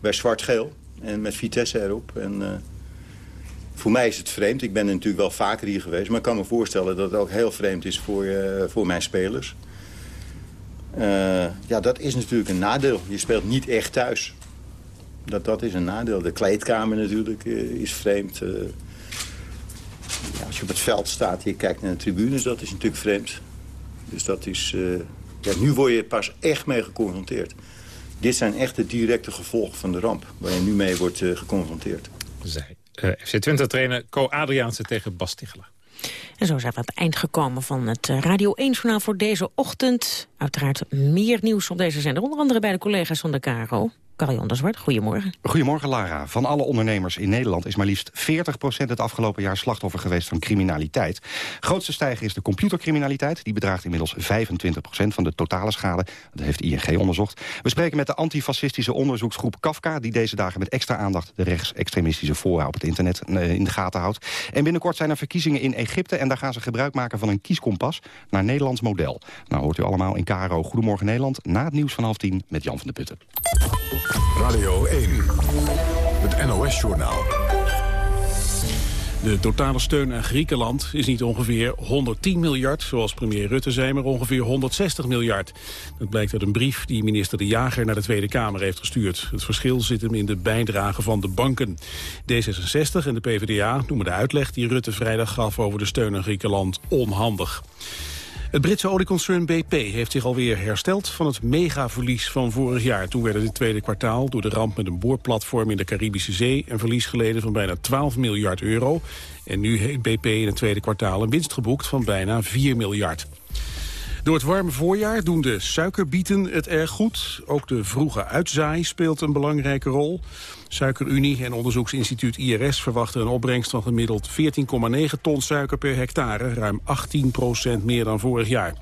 bij zwart-geel. En met Vitesse erop. En, voor mij is het vreemd. Ik ben natuurlijk wel vaker hier geweest. Maar ik kan me voorstellen dat het ook heel vreemd is voor, voor mijn spelers. Ja, dat is natuurlijk een nadeel. Je speelt niet echt thuis dat, dat is een nadeel. De kleedkamer natuurlijk uh, is vreemd. Uh, ja, als je op het veld staat en je kijkt naar de tribunes, dat is natuurlijk vreemd. Dus dat is, Ja, nu word je pas echt mee geconfronteerd. Dit zijn echt de directe gevolgen van de ramp... waar je nu mee wordt geconfronteerd. Zij. FC Twente-trainer Co Adriaanse tegen Bas. En zo zijn we aan het eind gekomen van het eh, Radio 1-journaal voor deze ochtend. Uiteraard meer nieuws op deze zender, onder andere bij de collega's van de KRO. Carl-Jan de Zwart, goedemorgen. Goedemorgen, Lara. Van alle ondernemers in Nederland is maar liefst 40% het afgelopen jaar slachtoffer geweest van criminaliteit. Grootste stijger is de computercriminaliteit. Die bedraagt inmiddels 25% van de totale schade. Dat heeft ING onderzocht. We spreken met de antifascistische onderzoeksgroep Kafka... die deze dagen met extra aandacht de rechtsextremistische fora op het internet eh, in de gaten houdt. En binnenkort zijn er verkiezingen in Egypte... en daar gaan ze gebruik maken van een kieskompas naar Nederlands model. Nou hoort u allemaal in KRO Goedemorgen Nederland... na het nieuws van half tien met Jan van de Putten. Radio 1, het NOS-journaal. De totale steun aan Griekenland is niet ongeveer 110 miljard, zoals premier Rutte zei, maar ongeveer 160 miljard. Dat blijkt uit een brief die minister De Jager naar de Tweede Kamer heeft gestuurd. Het verschil zit hem in de bijdrage van de banken. D66 en de PvdA noemen de uitleg die Rutte vrijdag gaf over de steun aan Griekenland onhandig. Het Britse olieconcern BP heeft zich alweer hersteld van het megaverlies van vorig jaar. Toen werd het tweede kwartaal door de ramp met een boorplatform in de Caribische Zee een verlies geleden van bijna 12 miljard euro. En nu heeft BP in het tweede kwartaal een winst geboekt van bijna 4 miljard. Door het warme voorjaar doen de suikerbieten het erg goed. Ook de vroege uitzaai speelt een belangrijke rol. Suikerunie en onderzoeksinstituut IRS verwachten een opbrengst van gemiddeld 14,9 ton suiker per hectare, ruim 18 procent meer dan vorig jaar.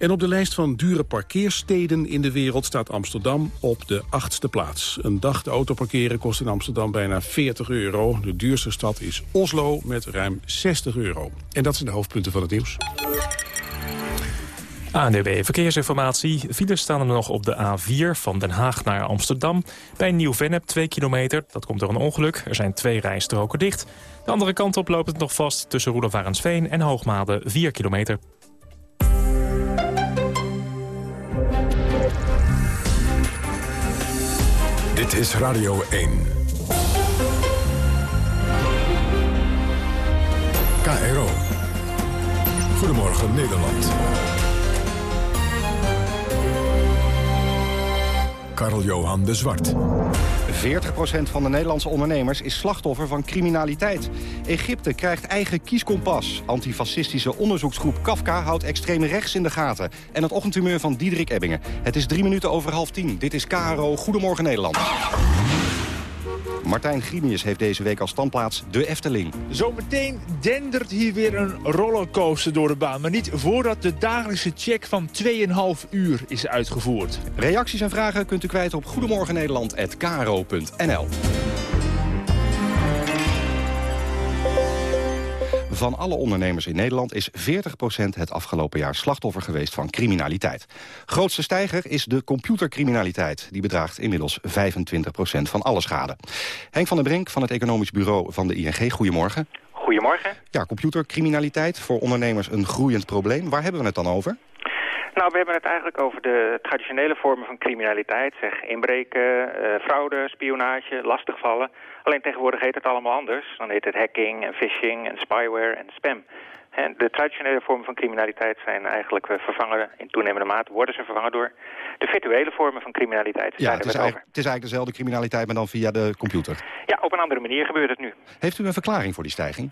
En op de lijst van dure parkeersteden in de wereld staat Amsterdam op de achtste plaats. Een dag de auto parkeren kost in Amsterdam bijna 40 euro. De duurste stad is Oslo met ruim 60 euro. En dat zijn de hoofdpunten van het nieuws. ANDB Verkeersinformatie. Files staan er nog op de A4 van Den Haag naar Amsterdam. Bij Nieuw-Vennep 2 kilometer. Dat komt door een ongeluk. Er zijn twee rijstroken dicht. De andere kant op loopt het nog vast tussen Roelofarensveen en Hoogmade 4 kilometer. Dit is Radio 1. KRO. Goedemorgen Nederland. Karl-Johan de Zwart. 40% van de Nederlandse ondernemers is slachtoffer van criminaliteit. Egypte krijgt eigen kieskompas. Antifascistische onderzoeksgroep Kafka houdt extreem rechts in de gaten. En het ochtendhumeur van Diederik Ebbingen. Het is drie minuten over half tien. Dit is KRO Goedemorgen Nederland. Martijn Grimius heeft deze week als standplaats de Efteling. Zometeen dendert hier weer een rollercoaster door de baan. Maar niet voordat de dagelijkse check van 2,5 uur is uitgevoerd. Reacties en vragen kunt u kwijt op goedemorgennederland.kro.nl. Van alle ondernemers in Nederland is 40% het afgelopen jaar slachtoffer geweest van criminaliteit. Grootste stijger is de computercriminaliteit. Die bedraagt inmiddels 25% van alle schade. Henk van der Brink van het Economisch Bureau van de ING, goedemorgen. Goedemorgen. Ja, computercriminaliteit, voor ondernemers een groeiend probleem. Waar hebben we het dan over? Nou, we hebben het eigenlijk over de traditionele vormen van criminaliteit. Zeg inbreken, uh, fraude, spionage, lastigvallen. Alleen tegenwoordig heet het allemaal anders. Dan heet het hacking en phishing en spyware en spam. En de traditionele vormen van criminaliteit zijn eigenlijk eh, vervangen in toenemende mate, worden ze vervangen door de virtuele vormen van criminaliteit. Ja, het is, het is eigenlijk dezelfde criminaliteit, maar dan via de computer. Ja, op een andere manier gebeurt het nu. Heeft u een verklaring voor die stijging?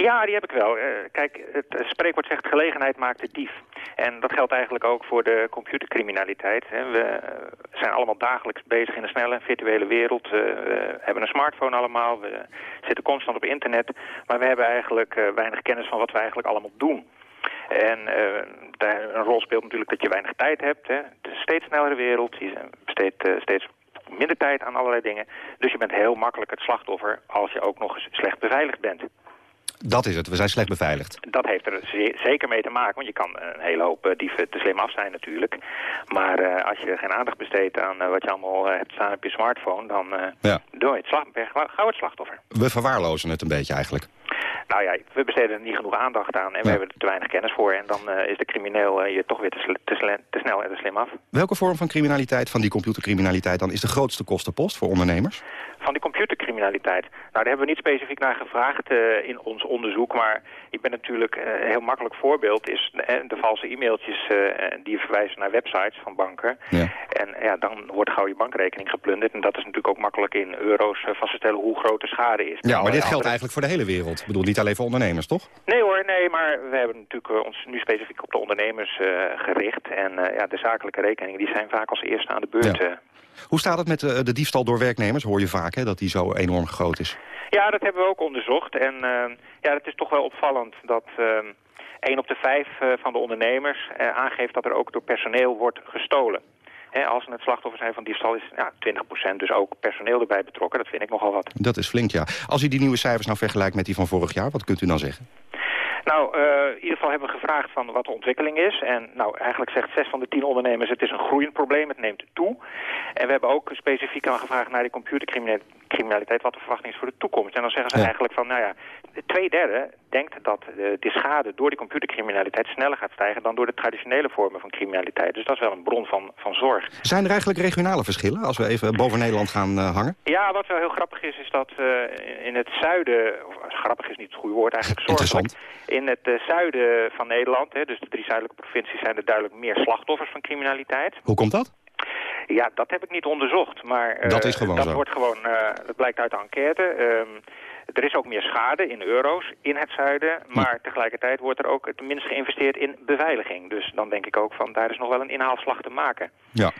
Ja, die heb ik wel. Uh, kijk, het spreekwoord zegt gelegenheid maakt de dief. En dat geldt eigenlijk ook voor de computercriminaliteit. We eh, zijn allemaal dagelijks bezig in een snelle virtuele wereld. Uh, we hebben een smartphone allemaal. We zitten constant op internet. Maar we hebben eigenlijk weinig kennis van wat we eigenlijk allemaal doen. En daar een rol speelt natuurlijk dat je weinig tijd hebt. Hè. Het is een steeds snellere wereld. Je besteedt steeds minder tijd aan allerlei dingen. Dus je bent heel makkelijk het slachtoffer als je ook nog eens slecht beveiligd bent. Dat is het, we zijn slecht beveiligd. Dat heeft er zeker mee te maken, want je kan een hele hoop eh, dieven te slim af zijn natuurlijk. Maar uh, als je geen aandacht besteedt aan uh, wat je allemaal hebt staan op je smartphone, dan ja. doe je het slag, gauw het slachtoffer. We verwaarlozen het een beetje eigenlijk. Nou ja, we besteden er niet genoeg aandacht aan en we hebben er te weinig kennis voor. En dan is de crimineel je toch weer te, te, te, snel en te slim af. Welke vorm van criminaliteit, van die computercriminaliteit dan, is de grootste kostenpost voor ondernemers? Van die computercriminaliteit. Nou, daar hebben we niet specifiek naar gevraagd uh, in ons onderzoek, maar ik ben natuurlijk uh, een heel makkelijk voorbeeld is de valse e-mailtjes die verwijzen naar websites van banken. Ja. En ja, dan wordt gauw je bankrekening geplunderd en dat is natuurlijk ook makkelijk in euro's vast te stellen hoe groot de schade is. Ja, maar dit geldt eigenlijk voor de hele wereld. Ik bedoel, niet alleen voor ondernemers, toch? Nee hoor, nee, maar we hebben natuurlijk ons nu specifiek op de ondernemers gericht en ja, de zakelijke rekeningen die zijn vaak als eerste aan de beurt. Ja. Hoe staat het met de, de, diefstal door werknemers? Hoor je vaak hè, dat die zo enorm groot is? Ja, dat hebben we ook onderzocht. En uh, ja, het is toch wel opvallend dat uh, 1 op de 5 uh, van de ondernemers aangeeft dat er ook door personeel wordt gestolen. He, als ze het slachtoffer zijn van diefstal is ja, 20% dus ook personeel erbij betrokken. Dat vind ik nogal wat. Dat is flink, ja. Als u die nieuwe cijfers nou vergelijkt met die van vorig jaar, wat kunt u dan zeggen? Nou, uh, in ieder geval hebben we gevraagd van wat de ontwikkeling is. En nou, eigenlijk zegt zes van de tien ondernemers het is een groeiend probleem, het neemt toe. En we hebben ook specifiek aan gevraagd naar die computercriminaliteit, wat de verwachting is voor de toekomst. En dan zeggen ze eigenlijk van, nou ja, twee derde denkt dat de, de schade door die computercriminaliteit sneller gaat stijgen dan door de traditionele vormen van criminaliteit. Dus dat is wel een bron van, van zorg. Zijn er eigenlijk regionale verschillen als we even boven Nederland gaan uh, hangen? Ja, wat wel heel grappig is, is dat uh, in het zuiden, of grappig is niet het goede woord, eigenlijk zorgelijk. In het zuiden van Nederland, hè, dus de drie zuidelijke provincies, zijn er duidelijk meer slachtoffers van criminaliteit. Hoe komt dat? Ja, dat heb ik niet onderzocht, maar dat, is gewoon dat zo. wordt gewoon, dat blijkt uit de enquête. Um, er is ook meer schade in euro's in het zuiden, maar tegelijkertijd wordt er ook het minst geïnvesteerd in beveiliging. Dus dan denk ik ook van daar is nog wel een inhaalslag te maken. Ja.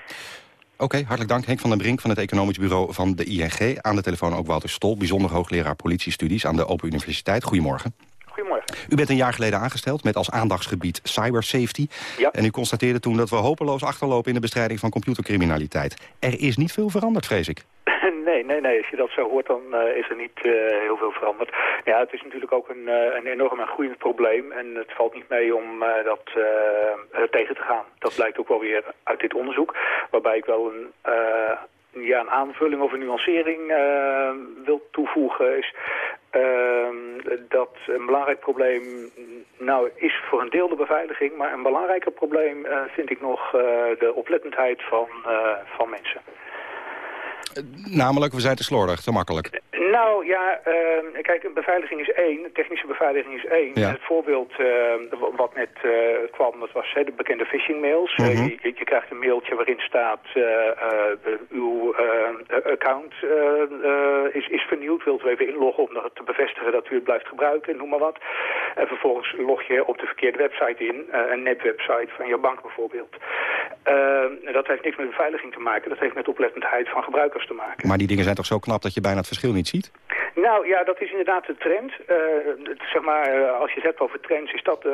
Oké, hartelijk dank. Henk van den Brink van het Economisch Bureau van de ING. Aan de telefoon ook Wouter Stol, bijzonder hoogleraar politiestudies aan de Open Universiteit. Goedemorgen. Goedemorgen. U bent een jaar geleden aangesteld met als aandachtsgebied cybersafety. Ja. En u constateerde toen dat we hopeloos achterlopen in de bestrijding van computercriminaliteit. Er is niet veel veranderd, vrees ik. Nee, nee, nee. Als je dat zo hoort, dan uh, is er niet uh, heel veel veranderd. Ja, het is natuurlijk ook een, uh, een enorm en groeiend probleem. En het valt niet mee om dat tegen te gaan. Dat blijkt ook wel weer uit dit onderzoek. Waarbij ik wel een, ja, een aanvulling of een nuancering wil toevoegen. Is dat een belangrijk probleem nou, is voor een deel de beveiliging. Maar een belangrijker probleem vind ik nog de oplettendheid van, van mensen. Namelijk, we zijn te slordig, te makkelijk. Nou ja, uh, kijk, een beveiliging is één, technische beveiliging is één. Ja. Het voorbeeld uh, wat net uh, kwam, dat was de bekende phishing mails. Mm -hmm. je, je, krijgt een mailtje waarin staat, uw account is, is vernieuwd, wilt u even inloggen om te bevestigen dat u het blijft gebruiken, noem maar wat. En vervolgens log je op de verkeerde website in, een nepwebsite van je bank bijvoorbeeld. Dat heeft niks met beveiliging te maken, dat heeft met oplettendheid van gebruikers te maken. Maar die dingen zijn toch zo knap dat je bijna het verschil niet ziet? Nou ja, dat is inderdaad de trend. Uh, zeg maar, uh, als je het hebt over trends, is dat uh,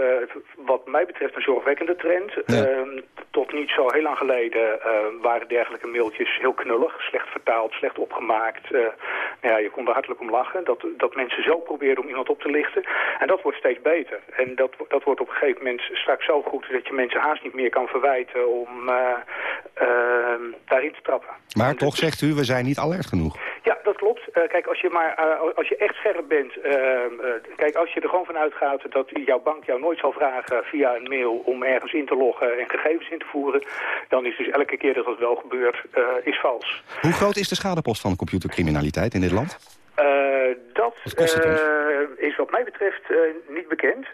wat mij betreft een zorgwekkende trend. Ja. tot niet zo heel lang geleden waren dergelijke mailtjes heel knullig, slecht vertaald, slecht opgemaakt. nou ja, je kon er hartelijk om lachen, dat, dat mensen zo probeerden om iemand op te lichten. En dat wordt steeds beter. En dat, dat wordt op een gegeven moment straks zo goed dat je mensen haast niet meer kan verwijten om daarin te trappen. Maar toch zegt u, we zijn niet alert genoeg. Ja, kijk, als je, maar, uh, als je echt scherp bent... Uh, kijk, als je er gewoon van uitgaat dat jouw bank jou nooit zal vragen via een mail... om ergens in te loggen en gegevens in te voeren... dan is dus elke keer dat dat wel gebeurt, is vals. Hoe groot is de schadepost van computercriminaliteit in dit land? Dat is wat mij betreft niet bekend.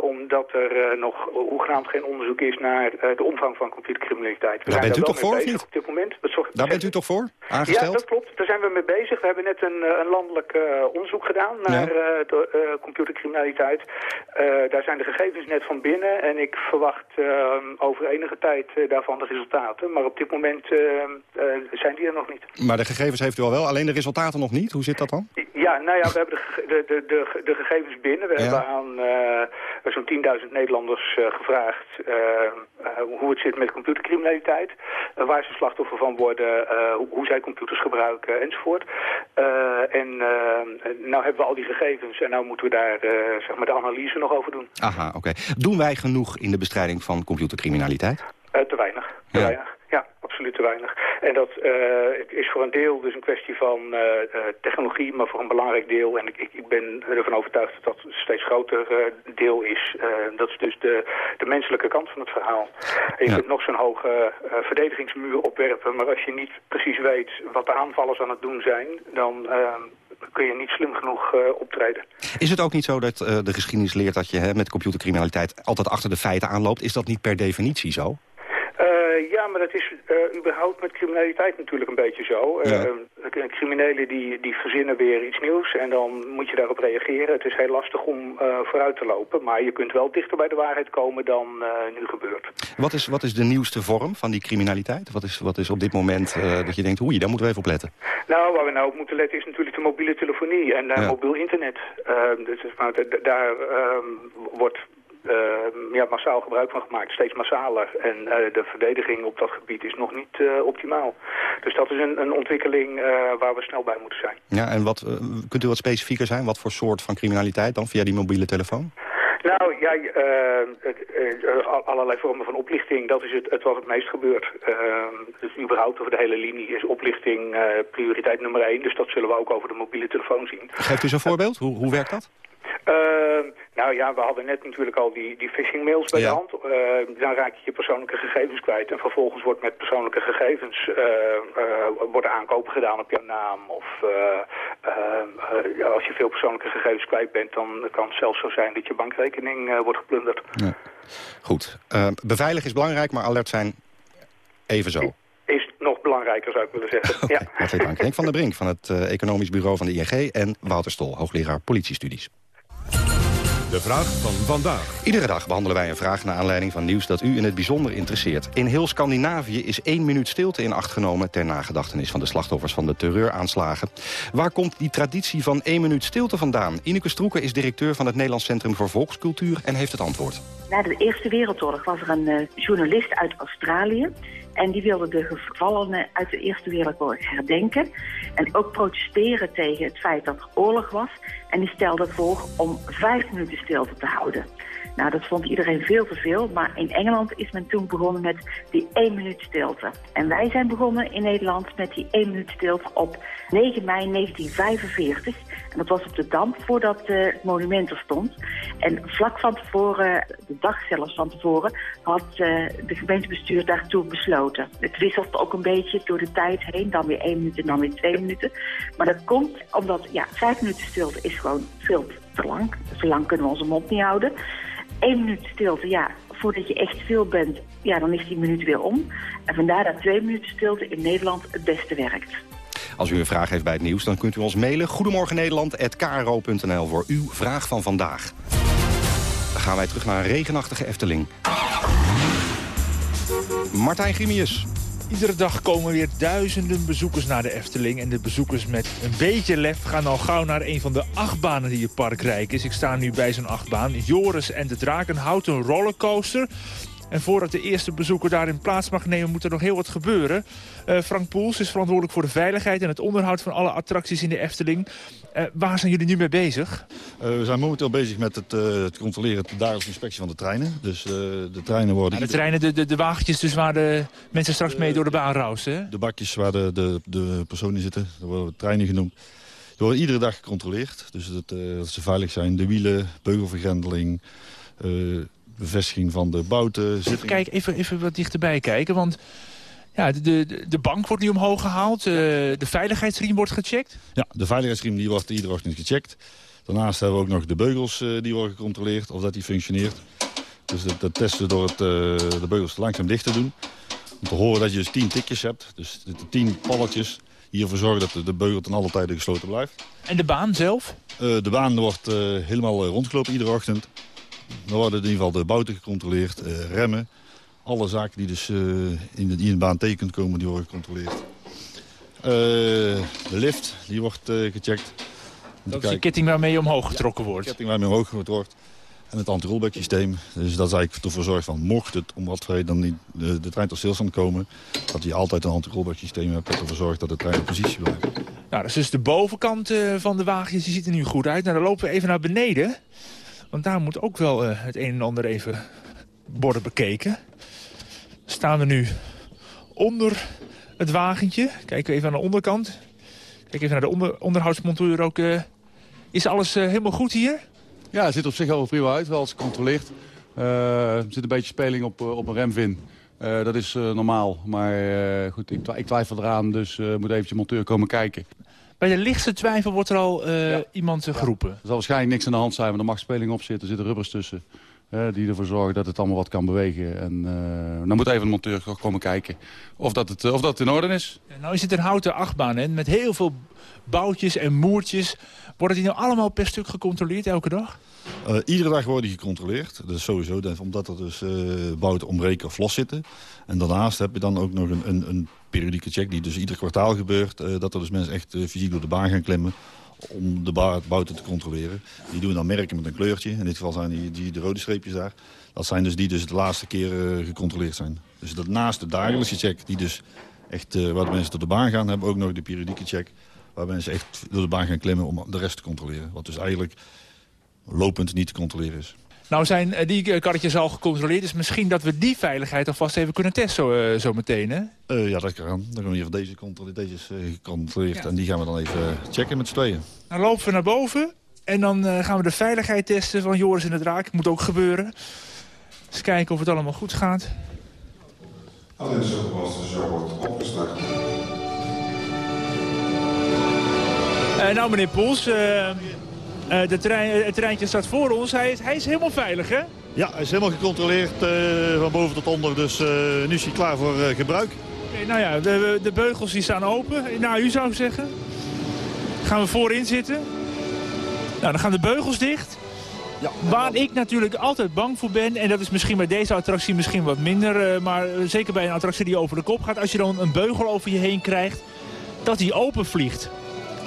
omdat er nog hoegenaamd geen onderzoek is naar de omvang van computercriminaliteit. Daar bent u toch voor, bezig op dit moment. Daar bent u toch voor? Aangesteld? Ja, dat klopt. Daar zijn we mee bezig. We hebben net een, een landelijk onderzoek gedaan naar computercriminaliteit. daar zijn de gegevens net van binnen en ik verwacht over enige tijd daarvan de resultaten. Maar op dit moment zijn die er nog niet. Maar de gegevens heeft u al wel, alleen de resultaten nog niet? Hoe zit dat dan? Ja, nou ja, we hebben de, de, de, de gegevens binnen. We ja. hebben aan zo'n 10.000 Nederlanders gevraagd hoe het zit met computercriminaliteit. waar ze slachtoffer van worden, hoe zij computers gebruiken enzovoort. En nou hebben we al die gegevens en nou moeten we daar zeg maar de analyse nog over doen. Aha, oké. Okay. Doen wij genoeg in de bestrijding van computercriminaliteit? te weinig, te ja. weinig. Absoluut. te weinig. En dat is voor een deel dus een kwestie van technologie, maar voor een belangrijk deel, en ik, ik ben ervan overtuigd dat dat een steeds groter deel is, dat is dus de, de menselijke kant van het verhaal. En je kunt nog zo'n hoge verdedigingsmuur opwerpen, maar als je niet precies weet wat de aanvallers aan het doen zijn, dan kun je niet slim genoeg uh, optreden. Is het ook niet zo dat uh, de geschiedenis leert dat je hè, met computercriminaliteit altijd achter de feiten aanloopt? Is dat niet per definitie zo? Uh, ja, maar dat is überhaupt met criminaliteit natuurlijk een beetje zo. Ja. criminelen die, die verzinnen weer iets nieuws en dan moet je daarop reageren. Het is heel lastig om vooruit te lopen, maar je kunt wel dichter bij de waarheid komen dan nu gebeurt. Wat is, wat is de nieuwste vorm van die criminaliteit? Wat is, wat is op dit moment dat je denkt, oei, daar moeten we even op letten? Nou, waar we nou op moeten letten is natuurlijk de mobiele telefonie en ja. mobiel internet. dus, maar, daar wordt uh, ja, massaal gebruik van gemaakt, steeds massaler. En uh, de verdediging op dat gebied is nog niet uh, optimaal. Dus dat is een, een ontwikkeling waar we snel bij moeten zijn. Ja, en wat, kunt u wat specifieker zijn? Wat voor soort van criminaliteit dan via die mobiele telefoon? Nou ja, uh, allerlei vormen van oplichting, dat is het, het wat het meest gebeurt. Uh, dus überhaupt over de hele linie is oplichting prioriteit nummer één. Dus dat zullen we ook over de mobiele telefoon zien. Geeft u zo'n voorbeeld? Hoe, hoe werkt dat? Uh, nou ja, we hadden net natuurlijk al die, die phishing mails bij de hand. Uh, dan raak je je persoonlijke gegevens kwijt. En vervolgens wordt met persoonlijke gegevens uh, worden aankopen gedaan op jouw naam. Of als je veel persoonlijke gegevens kwijt bent, dan kan het zelfs zo zijn dat je bankrekening wordt geplunderd. Ja. Goed. beveiligen is belangrijk, maar alert zijn even zo is nog belangrijker, zou ik willen zeggen. Okay, ja. Hartelijk dank. Henk van der Brink van het Economisch Bureau van de ING... en Wouter Stol, hoogleraar politiestudies. De vraag van vandaag. Iedere dag behandelen wij een vraag naar aanleiding van nieuws dat u in het bijzonder interesseert. In heel Scandinavië is één minuut stilte in acht genomen... ter nagedachtenis van de slachtoffers van de terreuraanslagen. Waar komt die traditie van één minuut stilte vandaan? Ineke Stroeken is directeur van het Nederlands Centrum voor Volkscultuur... en heeft het antwoord. Na de Eerste Wereldoorlog was er een uh, journalist uit Australië... En die wilde de gevallenen uit de Eerste Wereldoorlog herdenken. En ook protesteren tegen het feit dat er oorlog was. En die stelde voor om vijf minuten stilte te houden. Nou, dat vond iedereen veel te veel. Maar in Engeland is men toen begonnen met die één minuut stilte. En wij zijn begonnen in Nederland met die één minuut stilte op 9 mei 1945. En dat was op de Dam voordat uh, het monument er stond. En vlak van tevoren, de dag zelfs van tevoren, had uh, de gemeentebestuur daartoe besloten. Het wisselt ook een beetje door de tijd heen. Dan weer één minuut en dan weer twee minuten. Maar dat komt omdat, ja, vijf minuten stilte is gewoon veel te lang. Zo lang kunnen we onze mond niet houden. Eén minuut stilte, ja, voordat je echt stil bent, ja, dan is die minuut weer om. En vandaar dat twee minuten stilte in Nederland het beste werkt. Als u een vraag heeft bij het nieuws, dan kunt u ons mailen. Goedemorgen Nederland@kro.nl voor uw vraag van vandaag. Dan gaan wij terug naar een regenachtige Efteling. Martijn Grimius. Iedere dag komen weer duizenden bezoekers naar de Efteling. En de bezoekers met een beetje lef gaan al gauw naar een van de achtbanen die het park rijk is. Ik sta nu bij zo'n achtbaan. Joris en de Drakenhouten rollercoaster. En voordat de eerste bezoeker daarin plaats mag nemen... moet er nog heel wat gebeuren. Uh, Frank Poels is verantwoordelijk voor de veiligheid... en het onderhoud van alle attracties in de Efteling. Uh, waar zijn jullie nu mee bezig? Uh, we zijn momenteel bezig met het, het controleren... de dagelijkse inspectie van de treinen. Dus de treinen worden... Ja, de treinen, de, de, de, wagentjes dus waar de mensen straks mee door de baan rousen? De bakjes waar de, de, de personen zitten. Daar worden treinen genoemd. Die worden iedere dag gecontroleerd. Dus dat, dat ze veilig zijn. De wielen, beugelvergrendeling bevestiging van de bouten. Even, kijken, even, even wat dichterbij kijken, want... Ja, de, de, de bank wordt nu omhoog gehaald. Uh, de veiligheidsriem wordt gecheckt. Ja, de veiligheidsriem die wordt iedere ochtend gecheckt. Daarnaast hebben we ook nog de beugels uh, die worden gecontroleerd of dat die functioneert. Dus dat, dat testen we door het, uh, de beugels langzaam dicht te doen. Om te horen dat je dus tien tikjes hebt. Dus de tien palletjes die ervoor zorgen dat de, de beugel ten alle tijde gesloten blijft. En de baan zelf? de baan wordt helemaal rondgelopen iedere ochtend. Dan worden in ieder geval de bouten gecontroleerd, uh, remmen. Alle zaken die dus uh, in, de, die in de baan tegen komen, die worden gecontroleerd. Uh, de lift, die wordt gecheckt. Dat is de ketting waarmee je omhoog getrokken wordt? de ketting waarmee omhoog getrokken wordt. En het anti systeem. Dus dat is eigenlijk ervoor zorgt van, mocht het om wat voor dan niet de, de trein tot stilstand komen... dat je altijd een anti systeem hebt dat ervoor zorgt dat de trein op positie blijft. Nou, dat is dus de bovenkant van de wagens, die ziet er nu goed uit. Nou, dan lopen we even naar beneden. Want daar moet ook wel uh, het een en ander even worden bekeken. Staan we nu onder het wagentje. Kijken we even aan de onderkant. Kijk even naar de onder, onderhoudsmonteur ook. eh. is alles eh, helemaal goed hier? Ja, het ziet op zich wel prima uit, wel als gecontroleerd. Eh, er zit een beetje speling op, eh, op een remvin. Eh, dat is eh, normaal, maar eh, goed, ik, twijfel eraan, dus eh moet eventjes monteur komen kijken. Bij de lichtste twijfel wordt er al eh, iemand eh, geroepen. Er zal waarschijnlijk niks aan de hand zijn, want er mag speling op zitten. Er zitten rubbers tussen die ervoor zorgen dat het allemaal wat kan bewegen. En eh, dan moet even de monteur komen kijken of dat, het, of dat in orde is. Ja, Nou is het een houten achtbaan hè, met heel veel boutjes en moertjes. Worden die nou allemaal per stuk gecontroleerd elke dag? Eh, iedere dag worden die gecontroleerd. Dat is sowieso, dat- omdat er dus eh bouten ombreken of los zitten. En daarnaast heb je dan ook nog een, een, een periodieke check die dus ieder kwartaal gebeurt. eh, dat er dus mensen echt fysiek door de baan gaan klimmen om de bouten te controleren. Die doen dan merken met een kleurtje. In dit geval zijn die, die de rode streepjes daar. Dat zijn dus die dus de laatste keer gecontroleerd zijn. Dus dat naast de dagelijkse check, die dus echt, waar de mensen door de baan gaan... hebben we ook nog de periodieke check, waar mensen echt door de baan gaan klimmen om de rest te controleren. Wat dus eigenlijk lopend niet te controleren is. Nou zijn eh, die eh, karretjes al gecontroleerd. Dus misschien dat we die veiligheid alvast even kunnen testen zo, eh, zo meteen. Hè? Eh, ja, dat kan. Dan gaan we hier van deze controle, deze is gecontroleerd. En die gaan we dan even checken met z'n tweeën. Dan lopen we naar boven. En dan gaan we de veiligheid testen van Joris en de Draak. Moet ook gebeuren. Eens kijken of het allemaal goed gaat. Alleen zo was de show wordt opgestart. Nou, meneer Poels, eh, eh, de trein, het treintje staat voor ons. Hij is, hij is helemaal veilig, hè? Ja, hij is helemaal gecontroleerd eh, van boven tot onder. Dus eh, nu is hij klaar voor eh, gebruik. Oké, nou ja, de, de beugels die staan open. Nou, u zou zeggen. Gaan we voorin zitten. Nou, dan gaan de beugels dicht. Ja. Waar ik natuurlijk altijd bang voor ben, en dat is misschien bij deze attractie misschien wat minder, eh, maar zeker bij een attractie die over de kop gaat, als je dan een beugel over je heen krijgt, dat die open vliegt.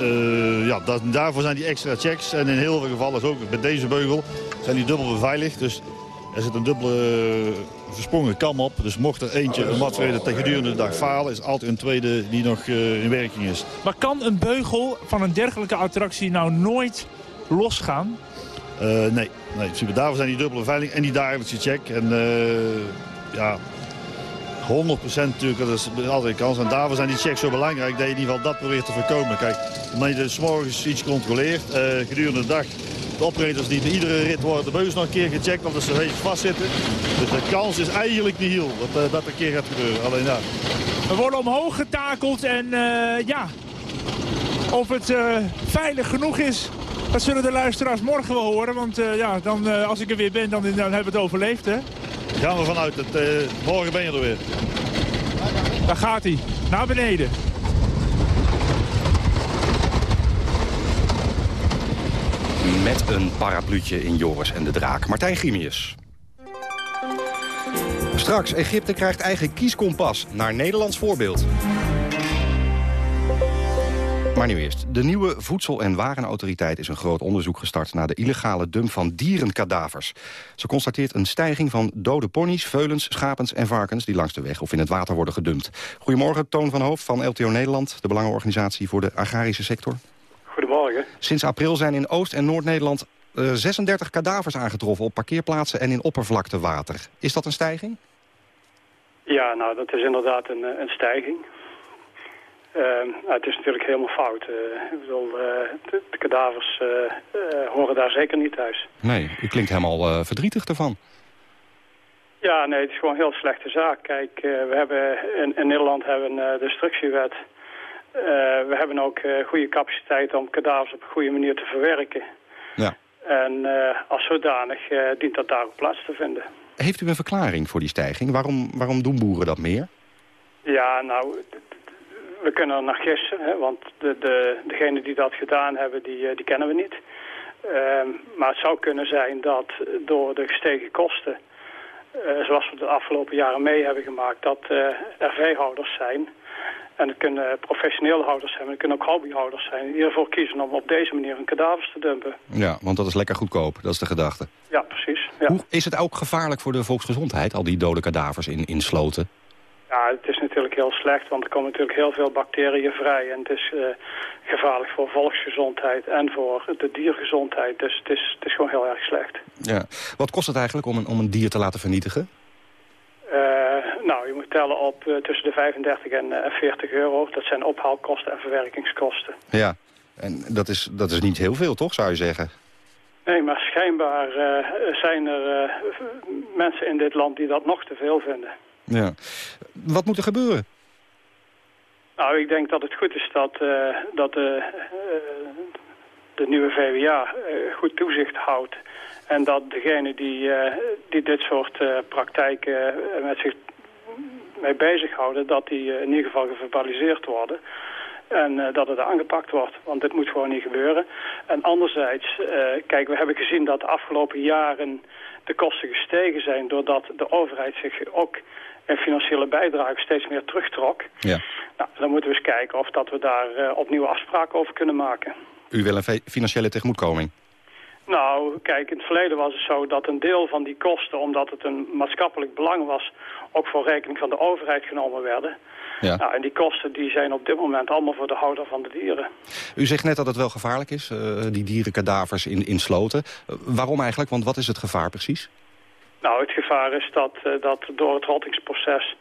Eh, ja, dat, daarvoor zijn die extra checks. En in heel veel gevallen, ook met deze beugel, zijn die dubbel beveiligd. Dus er zit een dubbele eh, versprongen kam op. Dus mocht er eentje, wat voor reden, gedurende de dag falen... is altijd een tweede die nog eh, in werking is. Maar kan een beugel van een dergelijke attractie nou nooit losgaan? Nee, nee, daarvoor zijn die dubbele beveiliging en die dagelijkse check. En ja, 100% natuurlijk, dat is altijd een kans. En daarvoor zijn die checks zo belangrijk dat je in ieder geval dat probeert te voorkomen. Kijk, omdat je dus morgens iets controleert, eh, gedurende de dag... De operators die bij iedere rit worden de beugels nog een keer gecheckt, omdat ze beetje vastzitten. Dus de kans is eigenlijk niet heel dat eh, dat een keer gaat gebeuren. Alleen ja, We worden omhoog getakeld en eh, ja, of het veilig genoeg is, dat zullen de luisteraars morgen wel horen. Want ja, dan, als ik er weer ben, dan, dan hebben we het overleefd, hè? Gaan we vanuit. Dat, eh, morgen ben je er weer. Daar gaat hij, naar beneden. Met een parapluutje in Joris en de Draak. Martijn Grimius. Straks, Egypte krijgt eigen kieskompas. Naar Nederlands voorbeeld. Maar nu eerst. De nieuwe Voedsel- en Warenautoriteit is een groot onderzoek gestart... naar de illegale dump van dierenkadavers. Ze constateert een stijging van dode ponies, veulens, schapens en varkens... die langs de weg of in het water worden gedumpt. Goedemorgen, Toon van Hoofd van LTO Nederland... de belangenorganisatie voor de agrarische sector. Goedemorgen. Sinds april zijn in Oost- en Noord-Nederland eh, 36 kadavers aangetroffen... op parkeerplaatsen en in oppervlaktewater. Is dat een stijging? Ja, nou, dat is inderdaad een, eh, een stijging. Eh, nou, het is natuurlijk helemaal fout. Eh, ik bedoel, eh, de, de kadavers eh, horen daar zeker niet thuis. Nee, u klinkt helemaal verdrietig ervan. Ja, nee, het is gewoon een heel slechte zaak. Kijk, we hebben in, in Nederland hebben we een destructiewet. Uh, we hebben ook uh, goede capaciteit om kadavers op een goede manier te verwerken. Ja. En uh, als zodanig dient dat daar ook plaats te vinden. Heeft u een verklaring voor die stijging? Waarom, waarom doen boeren dat meer? Ja, nou, we kunnen er naar gissen, hè, want de, de, degenen die dat gedaan hebben, die, die kennen we niet. Uh, maar het zou kunnen zijn dat door de gestegen kosten, uh, zoals we de afgelopen jaren mee hebben gemaakt, dat uh, er veehouders zijn. En het kunnen professionele houders zijn, maar het kunnen ook hobbyhouders zijn. Die ervoor kiezen om op deze manier hun kadavers te dumpen. Ja, want dat is lekker goedkoop, dat is de gedachte. Ja, precies. Ja. Hoe, is het ook gevaarlijk voor de volksgezondheid, al die dode kadavers in, in sloten? Ja, het is natuurlijk heel slecht, want er komen natuurlijk heel veel bacteriën vrij. En het is uh, gevaarlijk voor volksgezondheid en voor de diergezondheid. Dus het is, het is gewoon heel erg slecht. Ja. Wat kost het eigenlijk om een, om een dier te laten vernietigen? Uh, nou, je moet tellen op uh, tussen de 35 en uh, 40 euro. Dat zijn ophaalkosten en verwerkingskosten. Ja, en dat is, dat is niet heel veel, toch, zou je zeggen? Nee, maar schijnbaar zijn er mensen in dit land die dat nog te veel vinden. Ja. Wat moet er gebeuren? Nou, ik denk dat het goed is dat, dat de, de nieuwe VWA goed toezicht houdt en dat degene die, eh, die dit soort uh, praktijken eh, met zich mee bezighouden, dat die in ieder geval geverbaliseerd worden. En dat het aangepakt wordt, want dit moet gewoon niet gebeuren. En anderzijds, kijk, we hebben gezien dat de afgelopen jaren de kosten gestegen zijn... doordat de overheid zich ook in financiële bijdrage steeds meer terugtrok. Ja. Nou, dan moeten we eens kijken of dat we daar opnieuw afspraken over kunnen maken. U wil een financiële tegemoetkoming? Nou, kijk, in het verleden was het zo dat een deel van die kosten, omdat het een maatschappelijk belang was, ook voor rekening van de overheid genomen werden. Ja. Nou, en die kosten die zijn op dit moment allemaal voor de houder van de dieren. U zegt net dat het wel gevaarlijk is, uh, die dierenkadavers in, in sloten. Uh, waarom eigenlijk? Want wat is het gevaar precies? Nou, het gevaar is dat, uh, dat door het rottingsproces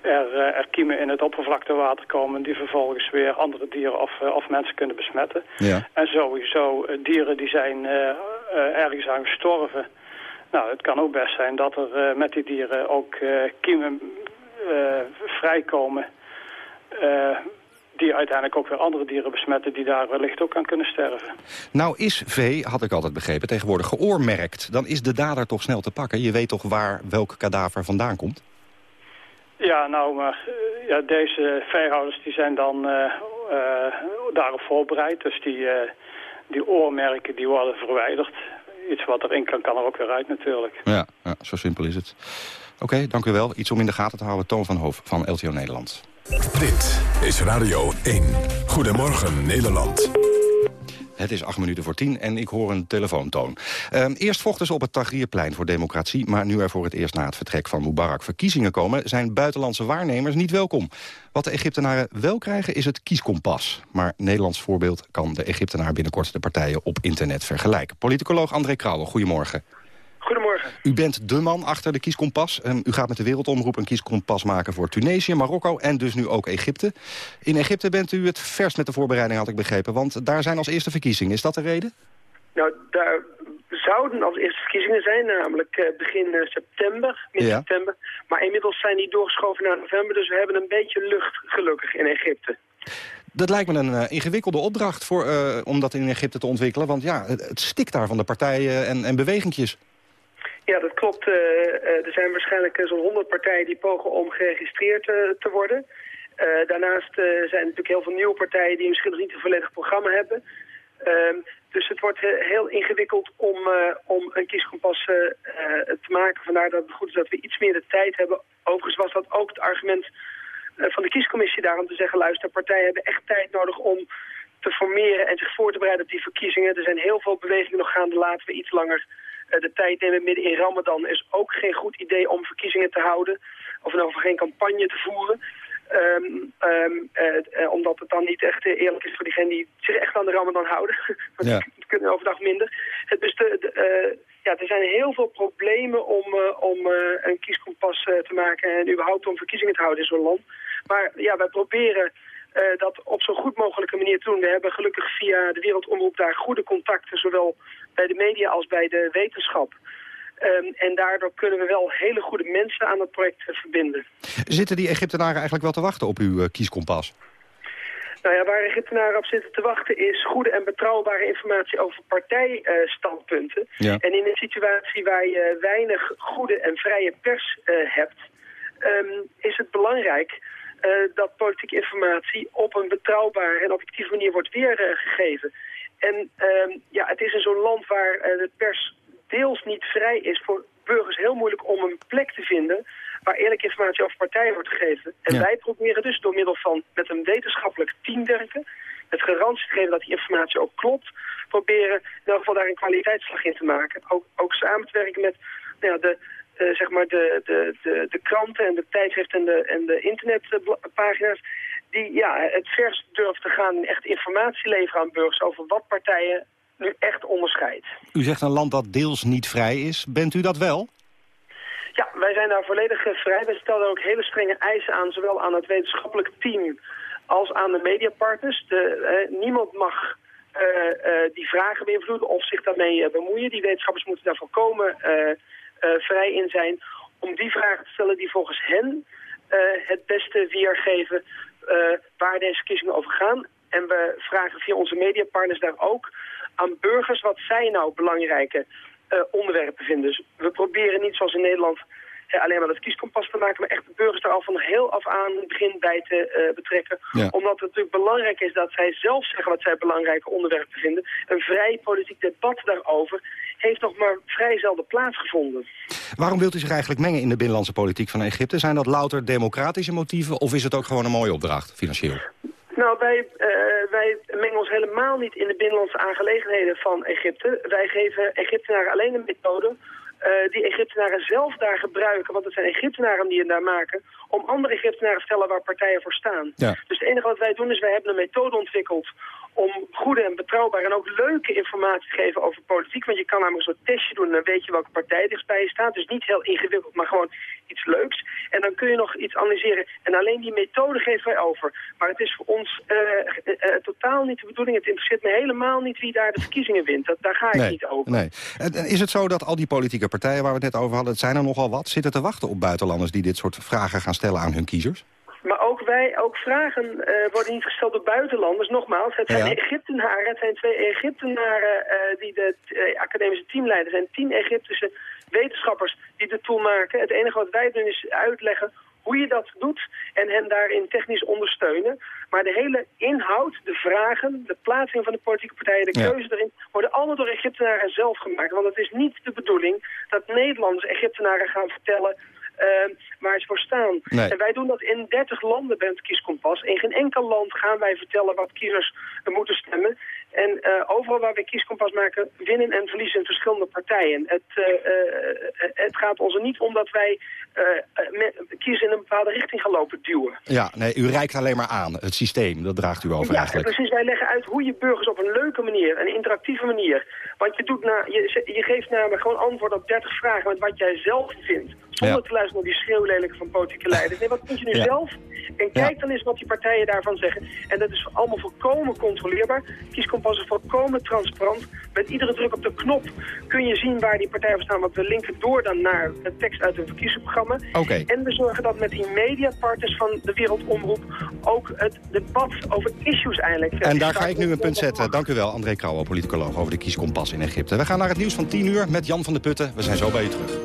er, er, kiemen in het oppervlaktewater komen... die vervolgens weer andere dieren of, of mensen kunnen besmetten. Ja. En sowieso, dieren die zijn ergens aan gestorven... Nou, het kan ook best zijn dat er met die dieren ook kiemen vrijkomen... die uiteindelijk ook weer andere dieren besmetten... die daar wellicht ook aan kunnen sterven. Nou is vee, had ik altijd begrepen, tegenwoordig geoormerkt. Dan is de dader toch snel te pakken? Je weet toch waar welk kadaver vandaan komt? Ja, nou, maar uh, ja, deze veehouders die zijn dan uh, uh, daarop voorbereid. Dus die, die oormerken die worden verwijderd. Iets wat erin kan, kan er ook weer uit natuurlijk. Ja, ja zo simpel is het. Oké, dank u wel. Iets om in de gaten te houden. Toon van Hoof van LTO Nederland. Dit is Radio 1. Goedemorgen Nederland. Het is acht minuten voor tien en ik hoor een telefoontoon. Uh, eerst vochten ze op het Tahrirplein voor democratie... maar nu er voor het eerst na het vertrek van Mubarak verkiezingen komen... zijn buitenlandse waarnemers niet welkom. Wat de Egyptenaren wel krijgen is het kieskompas. Maar Nederlands voorbeeld kan de Egyptenaar binnenkort de partijen op internet vergelijken. Politicoloog André Krauwel, goedemorgen. Goedemorgen. U bent de man achter de kieskompas. Um, u gaat met de Wereldomroep een kieskompas maken voor Tunesië, Marokko en dus nu ook Egypte. In Egypte bent u het verst met de voorbereiding, had ik begrepen. Want daar zijn als eerste verkiezingen. Is dat de reden? Nou, daar zouden als eerste verkiezingen zijn, namelijk uh, begin uh, september, mid-september. Ja. Maar inmiddels zijn die doorgeschoven naar november, dus we hebben een beetje lucht gelukkig in Egypte. Dat lijkt me een uh, ingewikkelde opdracht voor, om dat in Egypte te ontwikkelen. Want ja, het, het stikt daar van de partijen en, en bewegingjes. Ja, dat klopt. Uh, uh, er zijn waarschijnlijk zo'n 100 partijen die pogen om geregistreerd uh, te worden. daarnaast zijn er natuurlijk heel veel nieuwe partijen die misschien nog niet een volledig programma hebben. Ehm, dus het wordt heel ingewikkeld om, om een kieskompas te maken. Vandaar dat het goed is dat we iets meer de tijd hebben. Overigens was dat ook het argument van de kiescommissie daarom te zeggen... luister, partijen hebben echt tijd nodig om te formeren en zich voor te bereiden op die verkiezingen. Er zijn heel veel bewegingen nog gaande, laten we iets langer de tijd nemen midden in Ramadan is ook geen goed idee om verkiezingen te houden. Of nou geen campagne te voeren. Um, um, uh, uh, omdat het dan niet echt eerlijk is voor diegenen die zich echt aan de Ramadan houden. Want ja. die kunnen overdag minder. Het dus de, de, ja, er zijn heel veel problemen om, om een kieskompas te maken en überhaupt om verkiezingen te houden in zo'n land. Maar ja, wij proberen uh, dat op zo goed mogelijke manier doen. We hebben gelukkig via de Wereldomroep daar goede contacten, zowel bij de media als bij de wetenschap. Um, en daardoor kunnen we wel hele goede mensen aan het project uh, verbinden. Zitten die Egyptenaren eigenlijk wel te wachten op uw uh, kieskompas? Nou ja, waar Egyptenaren op zitten te wachten is goede en betrouwbare informatie over partijstandpunten. Ja. En in een situatie waar je weinig goede en vrije pers hebt, um, is het belangrijk dat politieke informatie op een betrouwbare en objectieve manier wordt weergegeven. En uh, ja, het is in zo'n land waar uh, de pers deels niet vrij is voor burgers heel moeilijk om een plek te vinden waar eerlijke informatie over partijen wordt gegeven. En Ja. wij proberen dus door middel van met een wetenschappelijk team werken, met garantie te geven dat die informatie ook klopt, proberen in elk geval daar een kwaliteitsslag in te maken. Ook, ook samen te werken met nou ja, de, eh, zeg maar de, de, de, de kranten en de tijdschriften en de, en de internetpagina's die ja, het verst durven te gaan en echt informatie leveren aan burgers over wat partijen nu echt onderscheidt. U zegt een land dat deels niet vrij is. Bent u dat wel? Ja, wij zijn daar volledig eh, vrij. We stellen ook hele strenge eisen aan, zowel aan het wetenschappelijke team als aan de mediapartners. De, eh, niemand mag die vragen beïnvloeden of zich daarmee bemoeien. Die wetenschappers moeten daar volkomen vrij in zijn om die vragen te stellen die volgens hen het beste weergeven waar deze verkiezingen over gaan. En we vragen via onze mediapartners daar ook aan burgers wat zij nou belangrijke onderwerpen vinden. Dus we proberen niet zoals in Nederland alleen maar het kieskompas te maken, maar echt de burgers daar al van heel af aan het begin bij te uh, betrekken. Omdat het natuurlijk belangrijk is dat zij zelf zeggen wat zij belangrijke onderwerpen vinden. Een vrij politiek debat daarover heeft nog maar vrij zelden plaatsgevonden. Waarom wilt u zich eigenlijk mengen in de binnenlandse politiek van Egypte? Zijn dat louter democratische motieven of is het ook gewoon een mooie opdracht, financieel? Nou, wij, uh, wij mengen ons helemaal niet in de binnenlandse aangelegenheden van Egypte. Wij geven Egyptenaren alleen een methode uh, die Egyptenaren zelf daar gebruiken, want het zijn Egyptenaren die het daar maken, om andere Egyptenaren te vertellen waar partijen voor staan. Ja. Dus het enige wat wij doen is, wij hebben een methode ontwikkeld om goede en betrouwbare en ook leuke informatie te geven over politiek. Want je kan namelijk zo'n testje doen en dan weet je welke partij dichtbij je staat. Dus niet heel ingewikkeld, maar gewoon iets leuks. En dan kun je nog iets analyseren. En alleen die methode geven wij over. Maar het is voor ons uh, uh, totaal niet de bedoeling. Het interesseert me helemaal niet wie daar de verkiezingen wint. Dat, daar ga ik niet over. Nee. En is het zo dat al die politieke partijen waar we het net over hadden... het zijn er nogal wat, zitten te wachten op buitenlanders... die dit soort vragen gaan stellen aan hun kiezers? Maar ook wij, ook vragen uh, worden niet gesteld door buitenlanders. Nogmaals, het zijn Egyptenaren, het zijn twee Egyptenaren uh, die de uh, academische teamleider zijn. Tien Egyptische wetenschappers die de tool maken. Het enige wat wij doen is uitleggen hoe je dat doet en hen daarin technisch ondersteunen. Maar de hele inhoud, de vragen, de plaatsing van de politieke partijen, de keuze erin, worden allemaal door Egyptenaren zelf gemaakt. Want het is niet de bedoeling dat Nederlanders Egyptenaren gaan vertellen waar ze voor staan. Nee. En wij doen dat in 30 landen bij het kieskompas. In geen enkel land gaan wij vertellen wat kiezers moeten stemmen. En uh, overal waar we kieskompas maken, winnen en verliezen verschillende partijen. Het, uh, het gaat ons er niet om dat wij kiezen in een bepaalde richting gaan lopen duwen. Ja, nee, u reikt alleen maar aan, het systeem, dat draagt u over ja, eigenlijk. precies. Wij leggen uit hoe je burgers op een leuke manier, een interactieve manier... Want je, doet na, je, je geeft namelijk gewoon antwoord op 30 vragen met wat jij zelf vindt. Zonder te luisteren naar die schreeuwlelijke van politieke leiders. Nee, wat vind je nu zelf? En kijk dan eens wat die partijen daarvan zeggen. En dat is allemaal volkomen controleerbaar. Kieskompas is volkomen transparant. Met iedere druk op de knop kun je zien waar die partijen voor staan. Want we linken door dan naar de tekst uit hun verkiezingsprogramma. Okay. En we zorgen dat met die mediapartners van de Wereldomroep ook het debat over issues eindelijk... En daar ga ik nu een punt zetten. Dank u wel, André Krauwe, politicoloog over de kieskompas in Egypte. We gaan naar het nieuws van 10 uur met Jan van der Putten. We zijn zo bij u terug.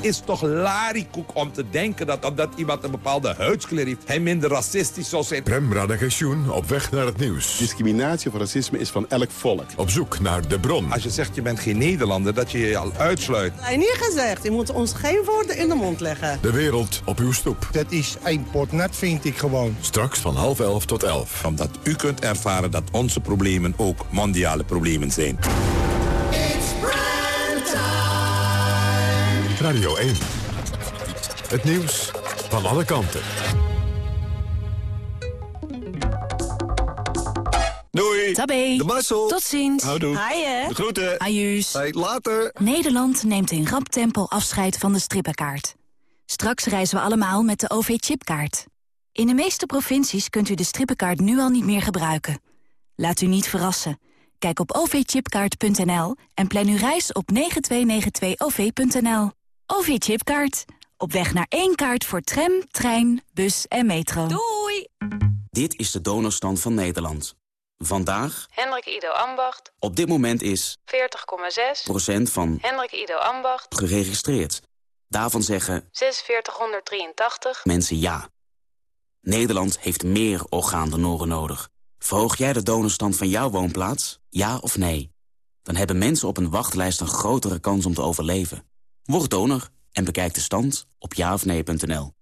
Is toch larikoek om te denken dat omdat iemand een bepaalde huidskleur heeft... hij minder racistisch zal zijn. Prem Radagensjoen op weg naar het nieuws. Discriminatie of racisme is van elk volk. Op zoek naar de bron. Als je zegt je bent geen Nederlander, dat je je al uitsluit. Hij niet gezegd, je moet ons geen woorden in de mond leggen. De wereld op uw stoep. Dat is een net vind ik gewoon. Straks van half elf tot elf. Omdat u kunt ervaren dat onze problemen ook mondiale problemen zijn. Radio 1. Het nieuws van alle kanten. Doei. Tabé. De Marcel. Tot ziens. Houdoe. Haaien. De groeten. Ajuus. Hey, later. Nederland neemt in rap tempo afscheid van de strippenkaart. Straks reizen we allemaal met de OV-chipkaart. In de meeste provincies kunt u de strippenkaart nu al niet meer gebruiken. Laat u niet verrassen. Kijk op ovchipkaart.nl en plan uw reis op 9292-OV.nl. OV-chipkaart. Op weg naar één kaart voor tram, trein, bus en metro. Doei! Dit is de donorstand van Nederland. Vandaag... Hendrik Ido Ambacht. Op dit moment is... 40,6 procent van... Hendrik Ido Ambacht. Geregistreerd. Daarvan zeggen... 4683 mensen ja. Nederland heeft meer orgaandonoren nodig. Verhoog jij de donorstand van jouw woonplaats? Ja of nee? Dan hebben mensen op een wachtlijst een grotere kans om te overleven. Word donor en bekijk de stand op jaofnee.nl.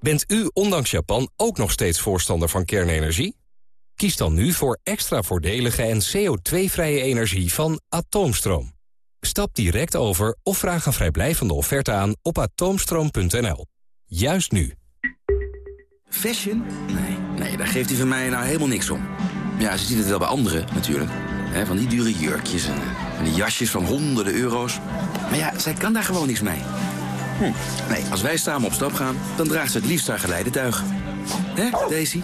Bent u ondanks Japan ook nog steeds voorstander van kernenergie? Kies dan nu voor extra voordelige en CO2-vrije energie van Atoomstroom. Stap direct over of vraag een vrijblijvende offerte aan op atoomstroom.nl. Juist nu. Fashion? Nee, nee, daar geeft hij van mij nou helemaal niks om. Ja, ze ziet het wel bij anderen natuurlijk. Hè, van die dure jurkjes en, eh, en die jasjes van honderden euro's. Maar ja, zij kan daar gewoon niks mee. Hm. Nee, als wij samen op stap gaan, dan draagt ze het liefst haar geleidetuig. Hè, Daisy?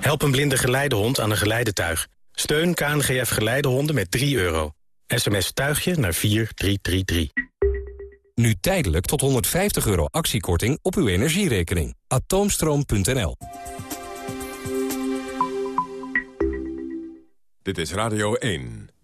Help een blinde geleidehond aan een geleidetuig. Steun KNGF Geleidehonden met 3 euro. SMS tuigje naar 4333. Nu tijdelijk tot 150 euro actiekorting op uw energierekening. Atoomstroom.nl Dit is Radio 1.